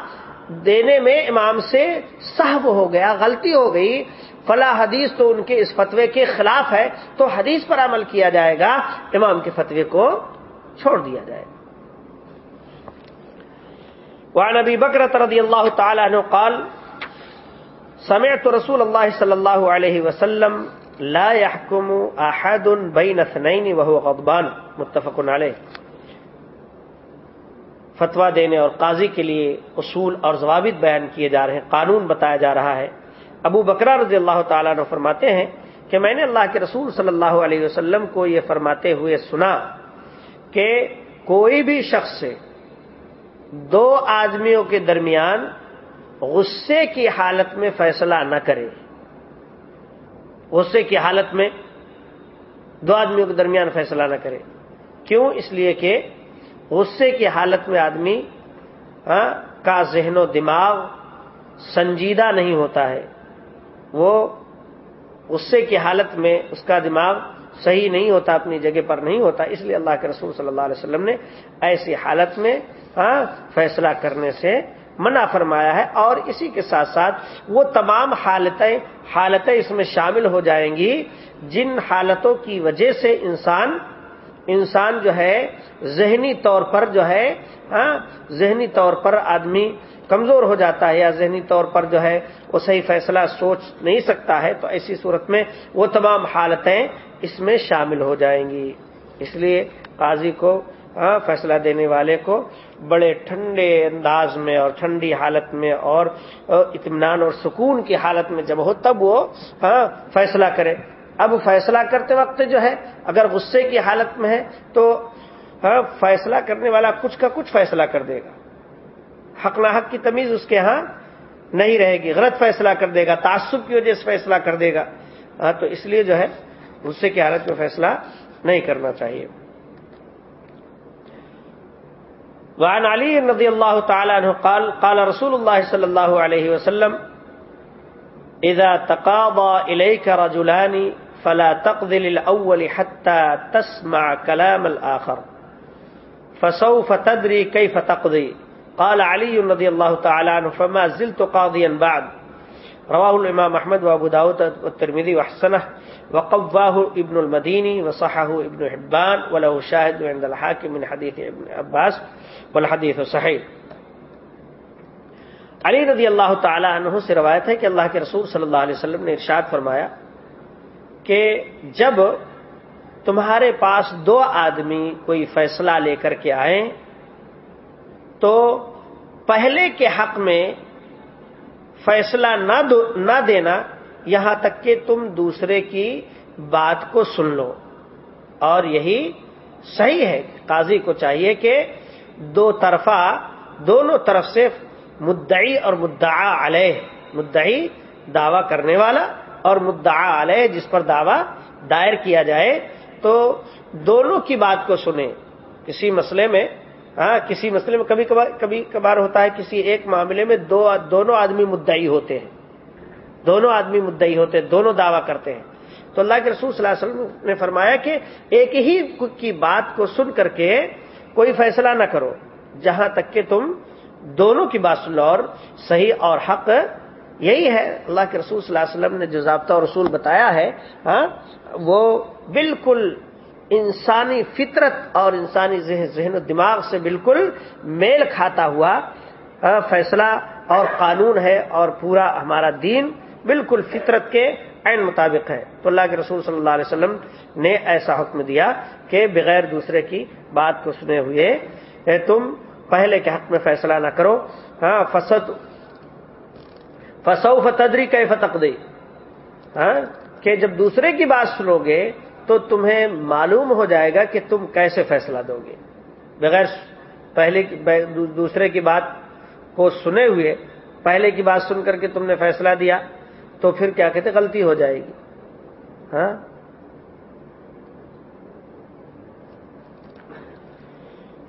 دینے میں امام سے صحب ہو گیا، غلطی ہو گئی۔ فلاں حدیث تو ان کے اس فتوے کے خلاف ہے، تو حدیث پر عمل کیا جائے گا۔ امام کے فتوے کو چھوڑ دیا جائے۔ گا وعن ابی بکر رضی اللہ تعالی عنہ قال، سمعت رسول اللہ صلی اللہ علیہ وسلم لا يحكم احد بين اثنين وهو غضبان، متفق علیہ۔ فتوا دینے اور قاضی کے لیے اصول اور ضوابط بیان کیے جا رہے ہیں، قانون بتایا جا رہا ہے۔ ابو بکرا رضی اللہ تعالیٰ نے فرماتے ہیں کہ میں نے اللہ کے رسول صلی اللہ علیہ وسلم کو یہ فرماتے ہوئے سنا کہ کوئی بھی شخص سے دو آدمیوں کے درمیان غصے کی حالت میں فیصلہ نہ کرے۔ غصے کی حالت میں دو آدمیوں کے درمیان فیصلہ نہ کرے۔ کیوں؟ اس لیے کہ غصے کی حالت میں آدمی کا ذہن و دماغ سنجیدہ نہیں ہوتا ہے۔ وہ غصے کی حالت میں اس کا دماغ صحیح نہیں ہوتا، اپنی جگہ پر نہیں ہوتا۔ اس لیے اللہ کے رسول صلی اللہ علیہ وسلم نے ایسی حالت میں فیصلہ کرنے سے منع فرمایا ہے۔ اور اسی کے ساتھ ساتھ وہ تمام حالتیں حالتیں اس میں شامل ہو جائیں گی، جن حالتوں کی وجہ سے انسان انسان جو ہے، ذہنی طور پر جو ہے ہاں ذہنی طور پر آدمی کمزور ہو جاتا ہے یا ذہنی طور پر جو ہے، وہ صحیح فیصلہ سوچ نہیں سکتا ہے، تو ایسی صورت میں وہ تمام حالتیں اس میں شامل ہو جائیں گی۔ اس لیے قاضی کو ہاں فیصلہ دینے والے کو بڑے ٹھنڈے انداز میں اور ٹھنڈی حالت میں اور اطمینان اور سکون کی حالت میں جب ہو، تب وہ ہاں فیصلہ کرے۔ اب فیصلہ کرتے وقت جو ہے، اگر غصے کی حالت میں ہے، تو ہاں، فیصلہ کرنے والا کچھ کا کچھ فیصلہ کر دے گا۔ حق نہ حق کی تمیز اس کے ہاں نہیں رہے گی۔ غلط فیصلہ کر دے گا، تعصب کی وجہ سے فیصلہ کر دے گا۔ ہاں تو اس لیے جو ہے، غصے کی حالت میں فیصلہ نہیں کرنا چاہیے۔ وعن علی رضی اللہ تعالی عنہ قال قال رسول اللہ صلی اللہ علیہ وسلم، اذا تقاضى اليك رجلان فلا تقضي للاول حتى تسمع كلام الاخر فسوف تدري كيف تقضي. قال علي رضي الله تعالى عنه، فما زلت قاضيا بعد. رواه الامام احمد وابو داود والترمذي وحسنه وقواه ابن المديني وصحه ابن حبان، وله شاهد عند الحاكم من حديث ابن عباس، والحديث صحيح. علی رضی اللہ تعالی عنہ سے روایت ہے کہ اللہ کے رسول صلی اللہ علیہ وسلم نے ارشاد فرمایا کہ جب تمہارے پاس دو آدمی کوئی فیصلہ لے کر کے آئیں تو پہلے کے حق میں فیصلہ نہ دینا، یہاں تک کہ تم دوسرے کی بات کو سن لو۔ اور یہی صحیح ہے۔ قاضی کو چاہیے کہ دو طرفہ، دونوں طرف سے مدعی اور مدعا علیہ، مدعی دعوی کرنے والا اور مدعا علیہ جس پر دعوی دائر کیا جائے تو دونوں کی بات کو سنیں۔ کسی مسئلے میں ہاں کسی مسئلے میں کبھی کبھار کبھی کبھار ہوتا ہے کسی ایک معاملے میں دو، دونوں آدمی مدعی ہوتے ہیں۔ دونوں آدمی مدعی ہوتے ہیں، دونوں دعویٰ کرتے ہیں۔ تو اللہ کے رسول صلی اللہ علیہ وسلم نے فرمایا کہ ایک ہی کی بات کو سن کر کے کوئی فیصلہ نہ کرو، جہاں تک کہ تم دونوں کی بات سن لو اور صحیح اور حق یہی ہے اللہ کے رسول صلی اللہ علیہ وسلم نے جو ضابطہ اور رسول بتایا ہے ہاں وہ بالکل انسانی فطرت اور انسانی ذہن ذہن و دماغ سے بالکل میل کھاتا ہوا فیصلہ اور قانون ہے اور پورا ہمارا دین بالکل فطرت کے عین مطابق ہے۔ تو اللہ کے رسول صلی اللہ علیہ وسلم نے ایسا حکم دیا کہ بغیر دوسرے کی بات کو سنے ہوئے تم، پہلے کے حق میں فیصلہ نہ کرو ہاں فسد فسو فتدری کی فتقدے ہاں؟ کہ جب دوسرے کی بات سنو گے تو تمہیں معلوم ہو جائے گا کہ تم کیسے فیصلہ دو گے۔ بغیر پہلے دوسرے کی بات کو سنے ہوئے پہلے کی بات سن کر کے تم نے فیصلہ دیا تو پھر کیا کہتے غلطی ہو جائے گی۔ ہاں؟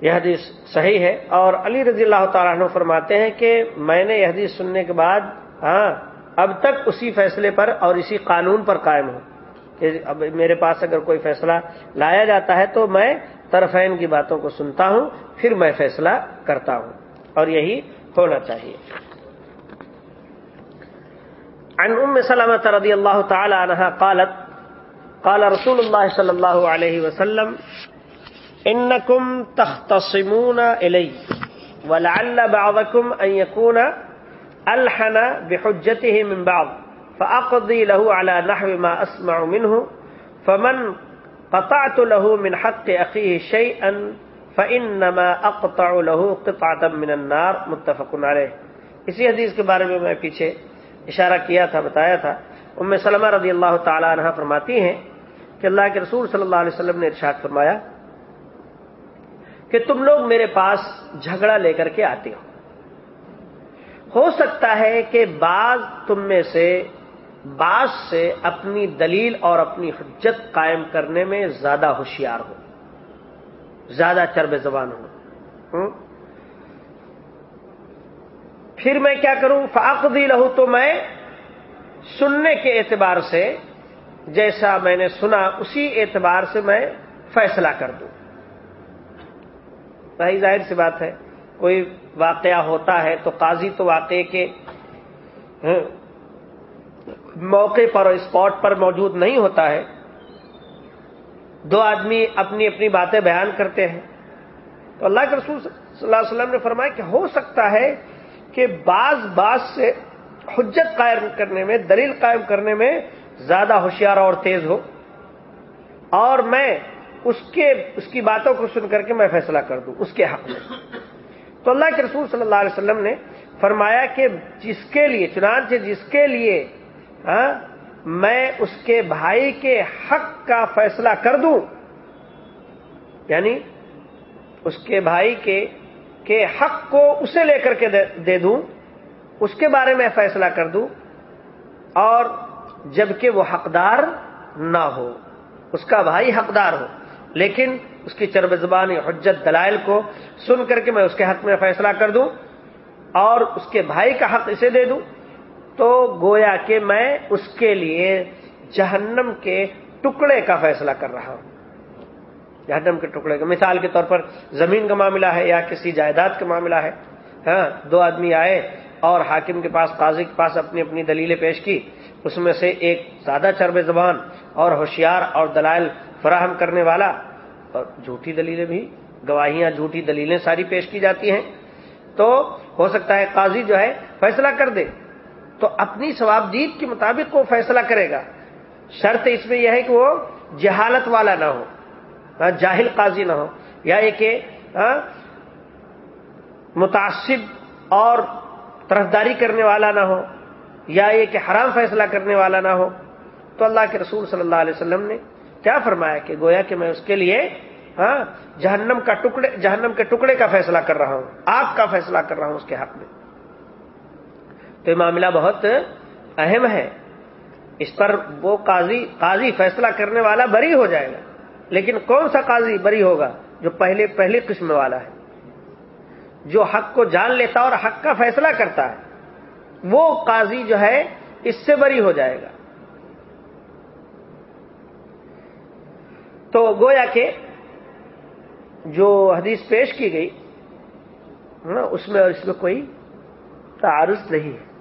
یہ حدیث صحیح ہے اور علی رضی اللہ تعالیٰ عنہ فرماتے ہیں کہ میں نے یہ حدیث سننے کے بعد ہاں اب تک اسی فیصلے پر اور اسی قانون پر قائم ہوں کہ اب میرے پاس اگر کوئی فیصلہ لایا جاتا ہے تو میں طرفین کی باتوں کو سنتا ہوں، پھر میں فیصلہ کرتا ہوں۔ اور یہی ہونا چاہیے۔ عن ام سلمة رضی اللہ تعالی عنہ قالت، قال رسول اللہ صلی اللہ علیہ وسلم، انکم تختصمون الی، ولعل بعضکم ان یکون الحن بحجته من بعض فاقضی له على نحو ما اسمع منه، فمن قطعت له من حق اخیه شیئا فانما اقطع له قطعه من النار. متفق علیہ اسی حدیث کے بارے میں میں پیچھے اشارہ کیا تھا، بتایا تھا۔ ام سلمہ رضی اللہ تعالی عنہ فرماتی ہیں کہ اللہ کے رسول صلی اللہ علیہ وسلم نے ارشاد فرمایا کہ تم لوگ میرے پاس جھگڑا لے کر کے آتے ہو۔ ہو سکتا ہے کہ بعض تم میں سے بعض سے اپنی دلیل اور اپنی حجت قائم کرنے میں زیادہ ہوشیار ہو، زیادہ چرب زبان ہو۔ پھر میں کیا کروں؟ فاقدی لہو تو میں سننے کے اعتبار سے، جیسا میں نے سنا، اسی اعتبار سے میں فیصلہ کر دوں۔ صحیح ظاہر سی بات ہے۔ کوئی واقعہ ہوتا ہے تو قاضی تو واقعے کے ہاں، موقع پر اور اسپاٹ پر موجود نہیں ہوتا ہے۔ دو آدمی اپنی اپنی باتیں بیان کرتے ہیں۔ تو اللہ کے رسول صلی اللہ علیہ وسلم نے فرمایا کہ ہو سکتا ہے کہ بعض بعض سے حجت قائم کرنے میں، دلیل قائم کرنے میں زیادہ ہوشیار اور تیز ہو۔ اور میں اس کے، اس کی باتوں کو سن کر کے میں فیصلہ کر دوں، اس کے حق میں۔ تو اللہ کے رسول صلی اللہ علیہ وسلم نے فرمایا کہ جس کے لیے، چنانچہ جس کے لیے ہاں میں اس کے بھائی کے حق کا فیصلہ کر دوں یعنی اس کے بھائی کے کے حق کو اسے لے کر کے دے دوں، اس کے بارے میں فیصلہ کر دوں، اور جبکہ وہ حقدار نہ ہو، اس کا بھائی حقدار ہو، لیکن اس کی چرب زبان حجت دلائل کو سن کر کے میں اس کے حق میں فیصلہ کر دوں اور اس کے بھائی کا حق اسے دے دوں تو گویا کہ میں اس کے لیے جہنم کے ٹکڑے کا فیصلہ کر رہا ہوں۔ جہنم کے ٹکڑے کا مثال کے طور پر زمین کا معاملہ ہے یا کسی جائیداد کا معاملہ ہے۔ ہاں دو آدمی آئے اور حاکم کے پاس، قاضی کے پاس اپنی اپنی دلیلیں پیش کی۔ اس میں سے ایک سادہ چرب زبان اور ہوشیار اور دلائل فراہم کرنے والا اور جھوٹی دلیلیں بھی، گواہیاں، جھوٹی دلیلیں ساری پیش کی جاتی ہیں۔ تو ہو سکتا ہے قاضی جو ہے فیصلہ کر دے۔ تو اپنی ثواب دید کے مطابق وہ فیصلہ کرے گا۔ شرط اس میں یہ ہے کہ وہ جہالت والا نہ ہو ہاں، جاہل قاضی نہ ہو، یا یہ ہاں، کہ متاثب اور طرفداری کرنے والا نہ ہو، یا یہ کہ حرام فیصلہ کرنے والا نہ ہو۔ تو اللہ کے رسول صلی اللہ علیہ وسلم نے کیا فرمایا کہ گویا کہ میں اس کے لیے ہاں جہنم کا ٹکڑے، جہنم کے ٹکڑے کا فیصلہ کر رہا ہوں، آگ کا فیصلہ کر رہا ہوں اس کے حق میں۔ تو یہ معاملہ بہت اہم ہے۔ اس پر وہ قاضی قاضی فیصلہ کرنے والا بری ہو جائے گا۔ لیکن کون سا قاضی بری ہوگا؟ جو پہلے، پہلی قسم والا ہے۔ جو حق کو جان لیتا اور حق کا فیصلہ کرتا ہے۔ وہ قاضی جو ہے، اس سے بری ہو جائے گا۔ تو گویا کہ جو حدیث پیش کی گئی ہاں، اس میں اور اس میں کوئی تعارض نہیں ہے۔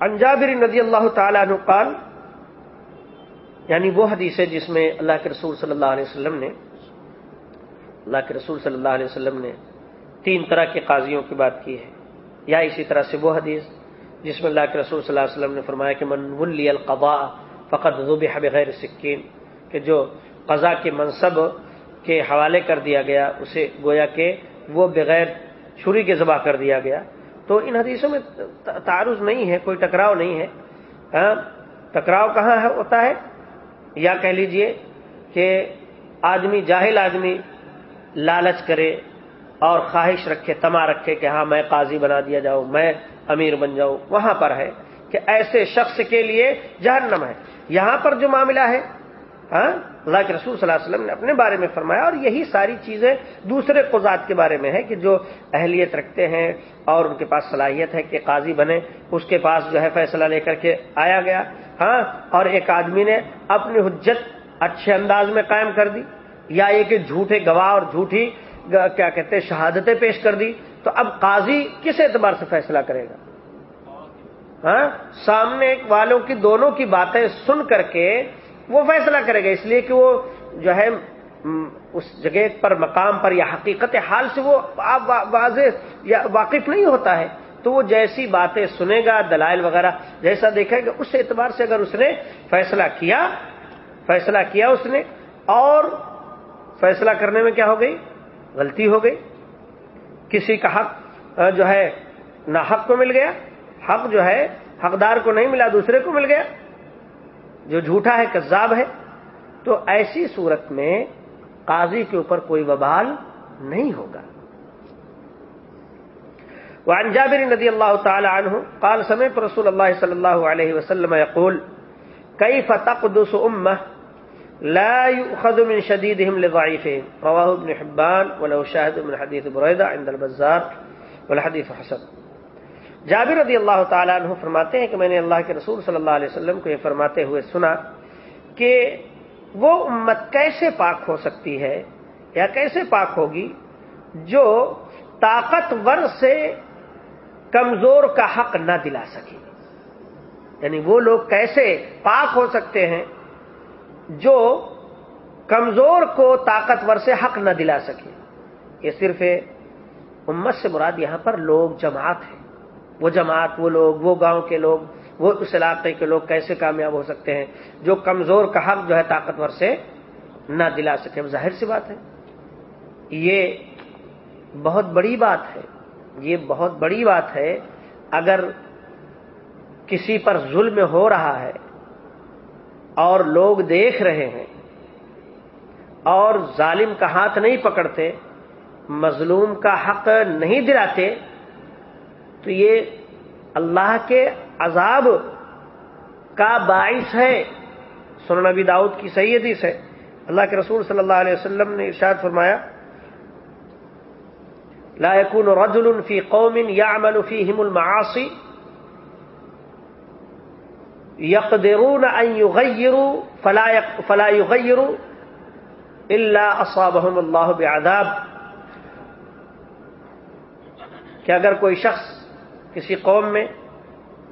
انجابری ندی اللہ تعالیٰ قال یعنی وہ حدیث ہے جس میں اللہ کے رسول صلی اللہ علیہ وسلم نے، اللہ کے رسول صلی اللہ علیہ وسلم نے تین طرح کے قاضیوں کی بات کی ہے۔ یا اسی طرح سے وہ حدیث جس میں اللہ کے رسول صلی اللہ علیہ وسلم نے فرمایا کہ من ولی القضاء فقط ذبح بغیر سکین کہ جو قضا کے منصب کے حوالے کر دیا گیا، اسے گویا کہ وہ بغیر چھری کے ذبح کر دیا گیا۔ تو ان حدیثوں میں تعارض نہیں ہے، کوئی ٹکراؤ نہیں ہے۔ ہاں، ٹکراؤ کہاں ہوتا ہے؟ یا کہہ لیجیے کہ آدمی، جاہل آدمی لالچ کرے اور خواہش رکھے، تما رکھے کہ ہاں میں قاضی بنا دیا جاؤں، میں امیر بن جاؤں۔ وہاں پر ہے کہ ایسے شخص کے لیے جہنم ہے۔ یہاں پر جو معاملہ ہے ہاں اللہ کے رسول صلی اللہ علیہ وسلم نے اپنے بارے میں فرمایا اور یہی ساری چیزیں دوسرے قزات کے بارے میں ہے کہ جو اہلیت رکھتے ہیں اور ان کے پاس صلاحیت ہے کہ قاضی بنے، اس کے پاس جو ہے فیصلہ لے کر کے آیا گیا ہاں اور ایک آدمی نے اپنی حجت اچھے انداز میں قائم کر دی، یا یہ کہ جھوٹے گواہ اور جھوٹی، کیا کہتے ہیں، شہادتیں پیش کر دی، تو اب قاضی کس اعتبار سے فیصلہ کرے گا؟ ہاں؟ سامنے والوں کی دونوں کی باتیں سن کر کے وہ فیصلہ کرے گا، اس لیے کہ وہ جو ہے اس جگہ پر، مقام پر یا حقیقت حال سے وہ واضح یا واقف نہیں ہوتا ہے۔ تو وہ جیسی باتیں سنے گا، دلائل وغیرہ، جیسا دیکھے گا اس اعتبار سے اگر اس نے فیصلہ کیا فیصلہ کیا اس نے، اور فیصلہ کرنے میں کیا ہو گئی؟ غلطی ہو گئی۔ کسی کا حق، جو ہے نہ حق کو مل گیا۔ حق جو ہے، حقدار کو نہیں ملا، دوسرے کو مل گیا۔ جو جھوٹا ہے، کذاب ہے۔ تو ایسی صورت میں قاضی کے اوپر کوئی وبال نہیں ہوگا۔ وعن جابر ندی اللہ تعالی عنہ قال، سمعت رسول اللہ صلی اللہ علیہ وسلم يقول كيف تقدس امه لا يؤخذ من شديدهم لضعيفهم رواه ابن حبان ولو شاهد من حديث بريدة عند البزار والحديث حسن۔ جابر رضی اللہ تعالیٰ عنہ فرماتے ہیں کہ میں نے اللہ کے رسول صلی اللہ علیہ وسلم کو یہ فرماتے ہوئے سنا کہ وہ امت کیسے پاک ہو سکتی ہے یا کیسے پاک ہوگی جو طاقتور سے کمزور کا حق نہ دلا سکے؟ یعنی وہ لوگ کیسے پاک ہو سکتے ہیں جو کمزور کو طاقتور سے حق نہ دلا سکے؟ یہ صرف امت سے مراد یہاں پر لوگ جماعت ہے وہ جماعت، وہ لوگ، وہ گاؤں کے لوگ، وہ اس علاقے کے لوگ کیسے کامیاب ہو سکتے ہیں؟ جو کمزور کا حق جو ہے طاقتور سے نہ دلا سکے ظاہر سی بات ہے۔ یہ بہت بڑی بات ہے۔ یہ بہت بڑی بات ہے۔ اگر کسی پر ظلم ہو رہا ہے اور لوگ دیکھ رہے ہیں اور ظالم کا ہاتھ نہیں پکڑتے، مظلوم کا حق نہیں دلاتے تو یہ اللہ کے عذاب کا باعث ہے۔ سنن نبی داؤد کی صحیح حدیث ہے۔ اللہ کے رسول صلی اللہ علیہ وسلم نے ارشاد فرمایا، لا يكون رجل في قوم يعمل فيهم المعاصي يقدرون ان يغيروا فلا فلا يغيروا الا اصابهم الله بعذاب۔ کہ اگر کوئی شخص کسی قوم میں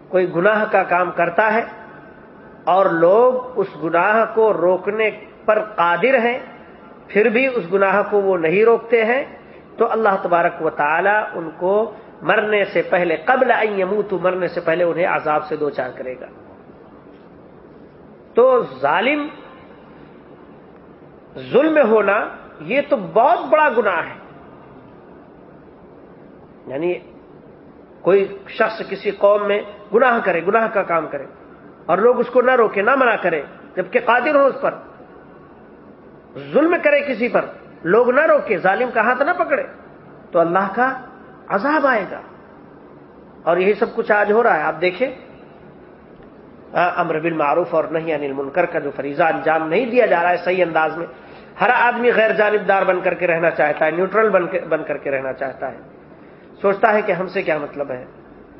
کوئی گناہ کا کام کرتا ہے اور لوگ اس گناہ کو روکنے پر قادر ہیں، پھر بھی اس گناہ کو وہ نہیں روکتے ہیں، تو اللہ تبارک و تعالی ان کو مرنے سے پہلے، قبل یموت مرنے سے پہلے انہیں عذاب سے دو چار کرے گا۔ تو ظالم ظلم ہونا یہ تو بہت بڑا گناہ ہے۔ یعنی کوئی شخص کسی قوم میں گناہ کرے، گناہ کا کام کرے اور لوگ اس کو نہ روکے، نہ منع کرے، جبکہ قادر ہو اس پر، ظلم کرے کسی پر، لوگ نہ روکے، ظالم کا ہاتھ نہ پکڑے، تو اللہ کا عذاب آئے گا۔ اور یہی سب کچھ آج ہو رہا ہے۔ آپ دیکھیں امر بن معروف اور نہیں انل منکر کا جو فریضہ انجام نہیں دیا جا رہا ہے صحیح انداز میں، ہر آدمی غیر جانبدار بن کر کے رہنا چاہتا ہے، نیوٹرل بن کر کے رہنا چاہتا ہے۔ سوچتا ہے کہ ہم سے کیا مطلب ہے؟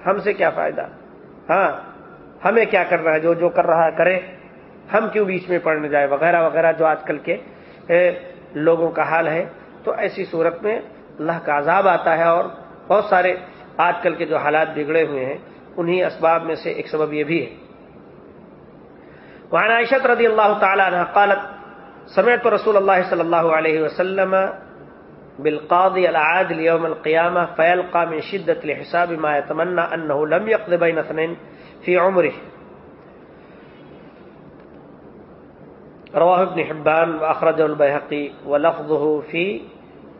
ہم سے کیا فائدہ؟ ہاں ہمیں کیا کر رہا ہے؟ جو جو کر رہا ہے کرے ہم کیوں بیچ میں پڑنے جائے وغیرہ وغیرہ جو آج کل کے لوگوں کا حال ہے۔ تو ایسی صورت میں اللہ کا عذاب آتا ہے اور بہت سارے آج کل کے جو حالات بگڑے ہوئے ہیں، انہی اسباب میں سے ایک سبب یہ بھی ہے۔ وعن عائشة رضي الله تعالى عنها قالت، سمعت رسول الله صلى الله عليه وسلم بالقاضي العادل يوم القيامة فيلقى من شدة الحساب ما يتمنى أنه لم يقض بين اثنين في عمره. رواه ابن حبان وأخرجه البيهقي ولفظه في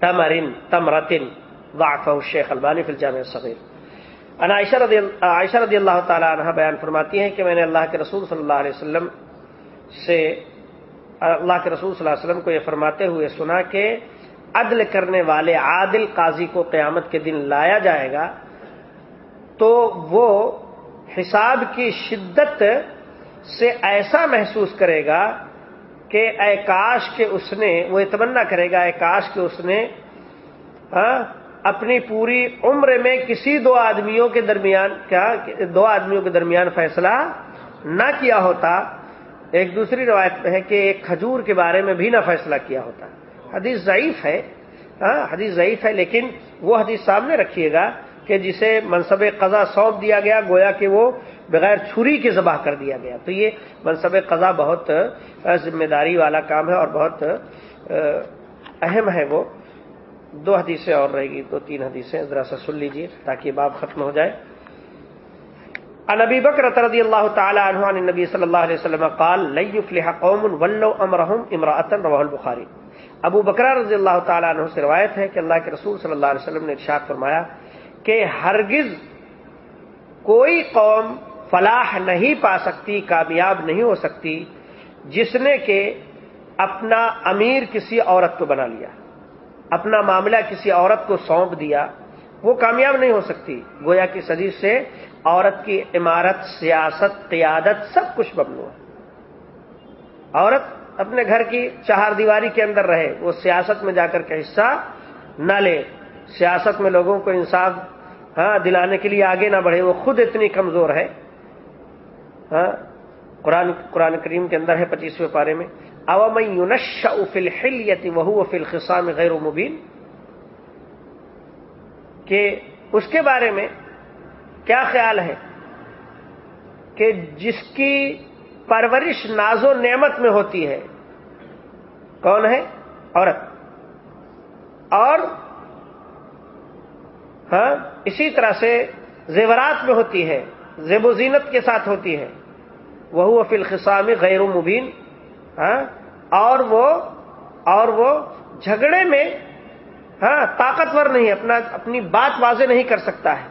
تمر، تمرة ضعفه الشيخ الباني في الجامع الصغير. انا عائشہ رضی عائشہ رضی اللہ تعالی عنہ بیان فرماتی ہیں کہ میں نے اللہ کے رسول صلی اللہ علیہ وسلم سے اللہ کے رسول صلی اللہ علیہ وسلم کو یہ فرماتے ہوئے سنا کہ عدل کرنے والے عادل قاضی کو قیامت کے دن لایا جائے گا، تو وہ حساب کی شدت سے ایسا محسوس کرے گا کہ اے کاش کے اس نے، وہ اتمنا کرے گا، اے کاش کے اس نے ہاں، اپنی پوری عمر میں کسی دو آدمیوں کے درمیان، کیا، دو آدمیوں کے درمیان فیصلہ نہ کیا ہوتا۔ ایک دوسری روایت ہے کہ ایک کھجور کے بارے میں بھی نہ فیصلہ کیا ہوتا۔ حدیث ضعیف ہے ہاں حدیث ضعیف ہے، لیکن وہ حدیث سامنے رکھیے گا کہ جسے منصب قضا سونپ دیا گیا، گویا کہ وہ بغیر چھری کے ذبح کر دیا گیا۔ تو یہ منصب قضا بہت ذمہ داری والا کام ہے اور بہت اہم ہے وہ۔ دو حدیثیں اور رہے گی، دو تین حدیثیں، ذرا سا سن لیجیے تاکہ باب ختم ہو جائے۔ نبی بکر رضی اللہ تعالی عنہ عن نبی صلی اللہ علیہ وسلم قال، لن يفلح قوم ولو امرهم امراه رواه البخاری. ابو بکر رضی اللہ تعالی عنہ سے روایت ہے کہ اللہ کے رسول صلی اللہ علیہ وسلم نے ارشاد فرمایا کہ ہرگز کوئی قوم فلاح نہیں پا سکتی، کامیاب نہیں ہو سکتی جس نے کہ اپنا امیر کسی عورت کو بنا لیا، اپنا معاملہ کسی عورت کو سونپ دیا، وہ کامیاب نہیں ہو سکتی۔ گویا کی صدی سے عورت کی عمارت، سیاست، قیادت سب کچھ ممنوع ہے۔ عورت اپنے گھر کی چہار دیواری کے اندر رہے، وہ سیاست میں جا کر کے حصہ نہ لے۔ سیاست میں لوگوں کو انصاف ہاں دلانے کے لیے آگے نہ بڑھے، وہ خود اتنی کمزور ہے۔ ہاں قرآن قرآن کریم کے اندر ہے پچیسویں پارے میں اوم یونش افل حلیتی وہ افل خسام غیر مبین کہ اس کے بارے میں کیا خیال ہے؟ کہ جس کی پرورش ناز و نعمت میں ہوتی ہے۔ کون ہے؟ عورت۔ اور ہاں اسی طرح سے زیورات میں ہوتی ہے، زیب و زینت کے ساتھ ہوتی ہے۔ وہ فی الخصام غیر مبین۔ ہاں اور وہ اور وہ جھگڑے میں ہاں طاقتور نہیں، اپنا، اپنی بات واضح نہیں کر سکتا ہے۔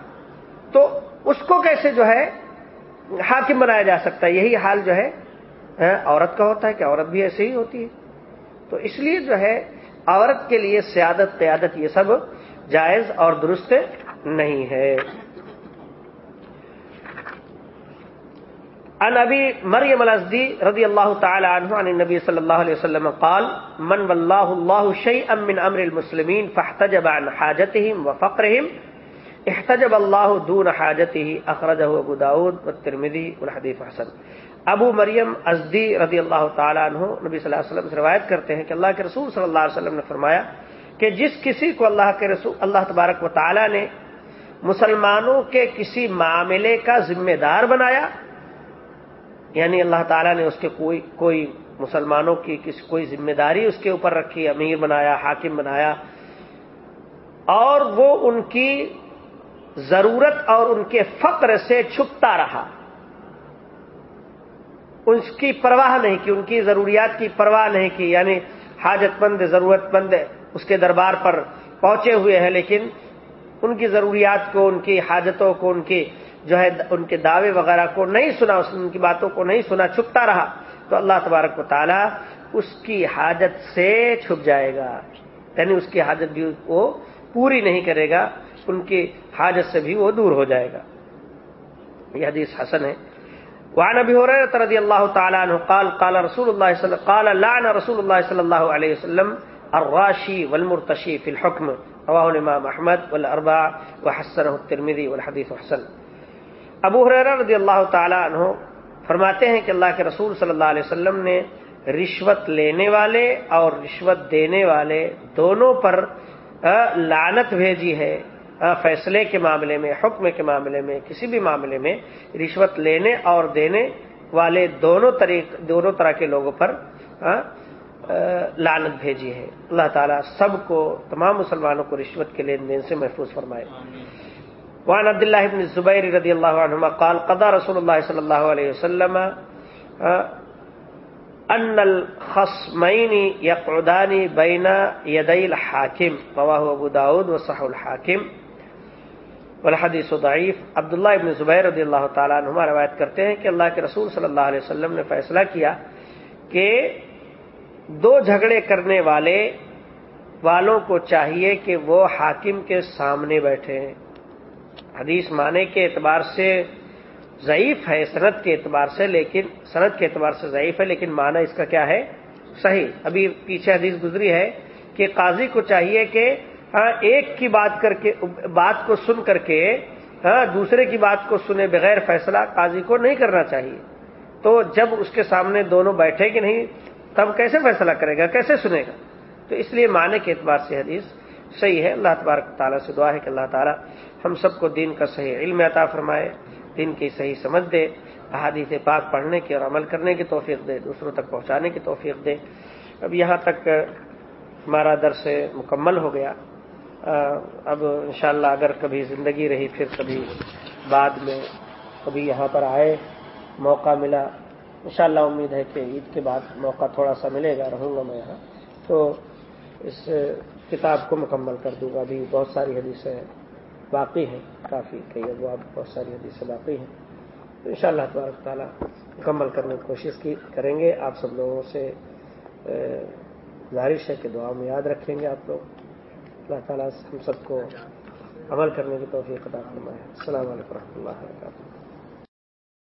تو اس کو کیسے جو ہے حاکم بنایا جا سکتا ہے، یہی حال جو ہے ہاں، عورت کا ہوتا ہے کہ عورت بھی ایسے ہی ہوتی ہے۔ تو اس لیے جو ہے، عورت کے لیے سیادت، قیادت یہ سب جائز اور درست نہیں ہے۔ ان ابی مریم الازدی رضی اللہ تعالی عنہ عن النبی صلی اللہ علیہ وسلم قال، من واللہ اللہ شیئا من امر المسلمین فاحتجب عن حاجتهم وفقرهم احتجب اللہ دون حاجته اخرجہ ابو داود، والترمذی، والحدیث حسن. ابو مریم ازدی رضی اللہ تعالیٰ عنہ نبی صلی اللہ علیہ وسلم سے روایت کرتے ہیں کہ اللہ کے رسول صلی اللہ علیہ وسلم نے فرمایا کہ جس کسی کو اللہ کے رسول، اللہ تبارک و تعالیٰ نے مسلمانوں کے کسی معاملے کا ذمہ دار بنایا یعنی اللہ تعالیٰ نے اس کے کوئی کوئی مسلمانوں کی کسی کوئی ذمہ داری اس کے اوپر رکھی، امیر بنایا، حاکم بنایا، اور وہ ان کی ضرورت اور ان کے فقر سے چھپتا رہا۔ اس کی پرواہ نہیں کی، ان کی ضروریات کی پرواہ نہیں کی یعنی حاجت مند، ضرورت مند اس کے دربار پر پہنچے ہوئے ہیں، لیکن ان کی ضروریات کو، ان کی حاجتوں کو، ان کی جو ہے، ان کے دعوے وغیرہ کو نہیں سنا ان کی باتوں کو نہیں سنا، چھپتا رہا۔ تو اللہ تبارک و تعالی اس کی حاجت سے چھپ جائے گا۔ یعنی اس کی حاجت بھی وہ پوری نہیں کرے گا۔ ان کی حاجت سے بھی وہ دور ہو جائے گا۔ یہ حدیث حسن ہے۔ وعن ابي هريره رضي الله تعالى عنه قال قال رسول الله صلى قال لعن رسول الله صلى الله عليه وسلم الراشي والمرتشي في الحكم رواه الامام احمد والاربعه وحسنه الترمذي والحديث حسن۔ ابو حریرہ رضی اللہ تعالی عنہ فرماتے ہیں کہ اللہ کے رسول صلی اللہ علیہ وسلم نے رشوت لینے والے اور رشوت دینے والے دونوں پر لعنت بھیجی ہے۔ فیصلے کے معاملے میں، حکم کے معاملے میں، کسی بھی معاملے میں رشوت لینے اور دینے والے دونوں طریق، دونوں طرح کے لوگوں پر لانت بھیجی ہے۔ اللہ تعالیٰ سب کو، تمام مسلمانوں کو رشوت کے لین دین سے محفوظ فرمائے۔ وعن عبد الله بن الزبير رضي الله عنهما قال قضى رسول الله صلى الله عليه وسلم ان الخصمين يقعدان بين يدي الحاكم رواه ابو داود وصح الحاكم والحدیث ضعیف عبداللہ ابن زبیر رضی اللہ تعالیٰ عنہ روایت کرتے ہیں کہ اللہ کے رسول صلی اللہ علیہ وسلم نے فیصلہ کیا کہ دو جھگڑے کرنے والے والوں کو چاہیے کہ وہ حاکم کے سامنے بیٹھے ہیں۔ حدیث معنی کے اعتبار سے ضعیف ہے صنعت کے اعتبار سے، لیکن صنعت کے اعتبار سے ضعیف ہے، لیکن معنی اس کا کیا ہے؟ صحیح۔ ابھی پیچھے حدیث گزری ہے کہ قاضی کو چاہیے کہ ہاں، ایک کی بات کر کے، بات کو سن کر کے ہاں دوسرے کی بات کو سنے بغیر فیصلہ قاضی کو نہیں کرنا چاہیے۔ تو جب اس کے سامنے دونوں بیٹھے کہ نہیں، تب کیسے فیصلہ کرے گا؟ کیسے سنے گا؟ تو اس لیے معنی کے اعتبار سے حدیث صحیح ہے۔ اللہ تبارک تعالیٰ سے دعا ہے کہ اللہ تعالیٰ ہم سب کو دین کا صحیح علم عطا فرمائے، دین کی صحیح سمجھ دے، احادیث پاک پڑھنے کی اور عمل کرنے کی توفیق دے، دوسروں تک پہنچانے کی توفیق دے۔ اب یہاں تک ہمارا درس مکمل ہو گیا۔ اب انشاءاللہ اگر کبھی زندگی رہی، پھر کبھی بعد میں کبھی یہاں پر آئے، موقع ملا، انشاءاللہ امید ہے کہ عید کے بعد موقع تھوڑا سا ملے گا، رہوں گا میں یہاں۔ تو اس کتاب کو مکمل کر دوں گا۔ ابھی بہت ساری حدیثیں باقی ہیں، کافی کئی ابواب، بہت ساری حدیثیں باقی ہیں۔ تو ان شاء اللہ تبارک تعالیٰ مکمل کرنے کی کوشش کی، کریں گے۔ آپ سب لوگوں سے گزارش ہے کہ دعا میں یاد رکھیں گے آپ لوگ۔ اللہ تعالیٰ ہم سب کو عمل کرنے کی توفیق عطا فرمائے۔ السلام علیکم و رحمۃ اللہ وبرکاتہ۔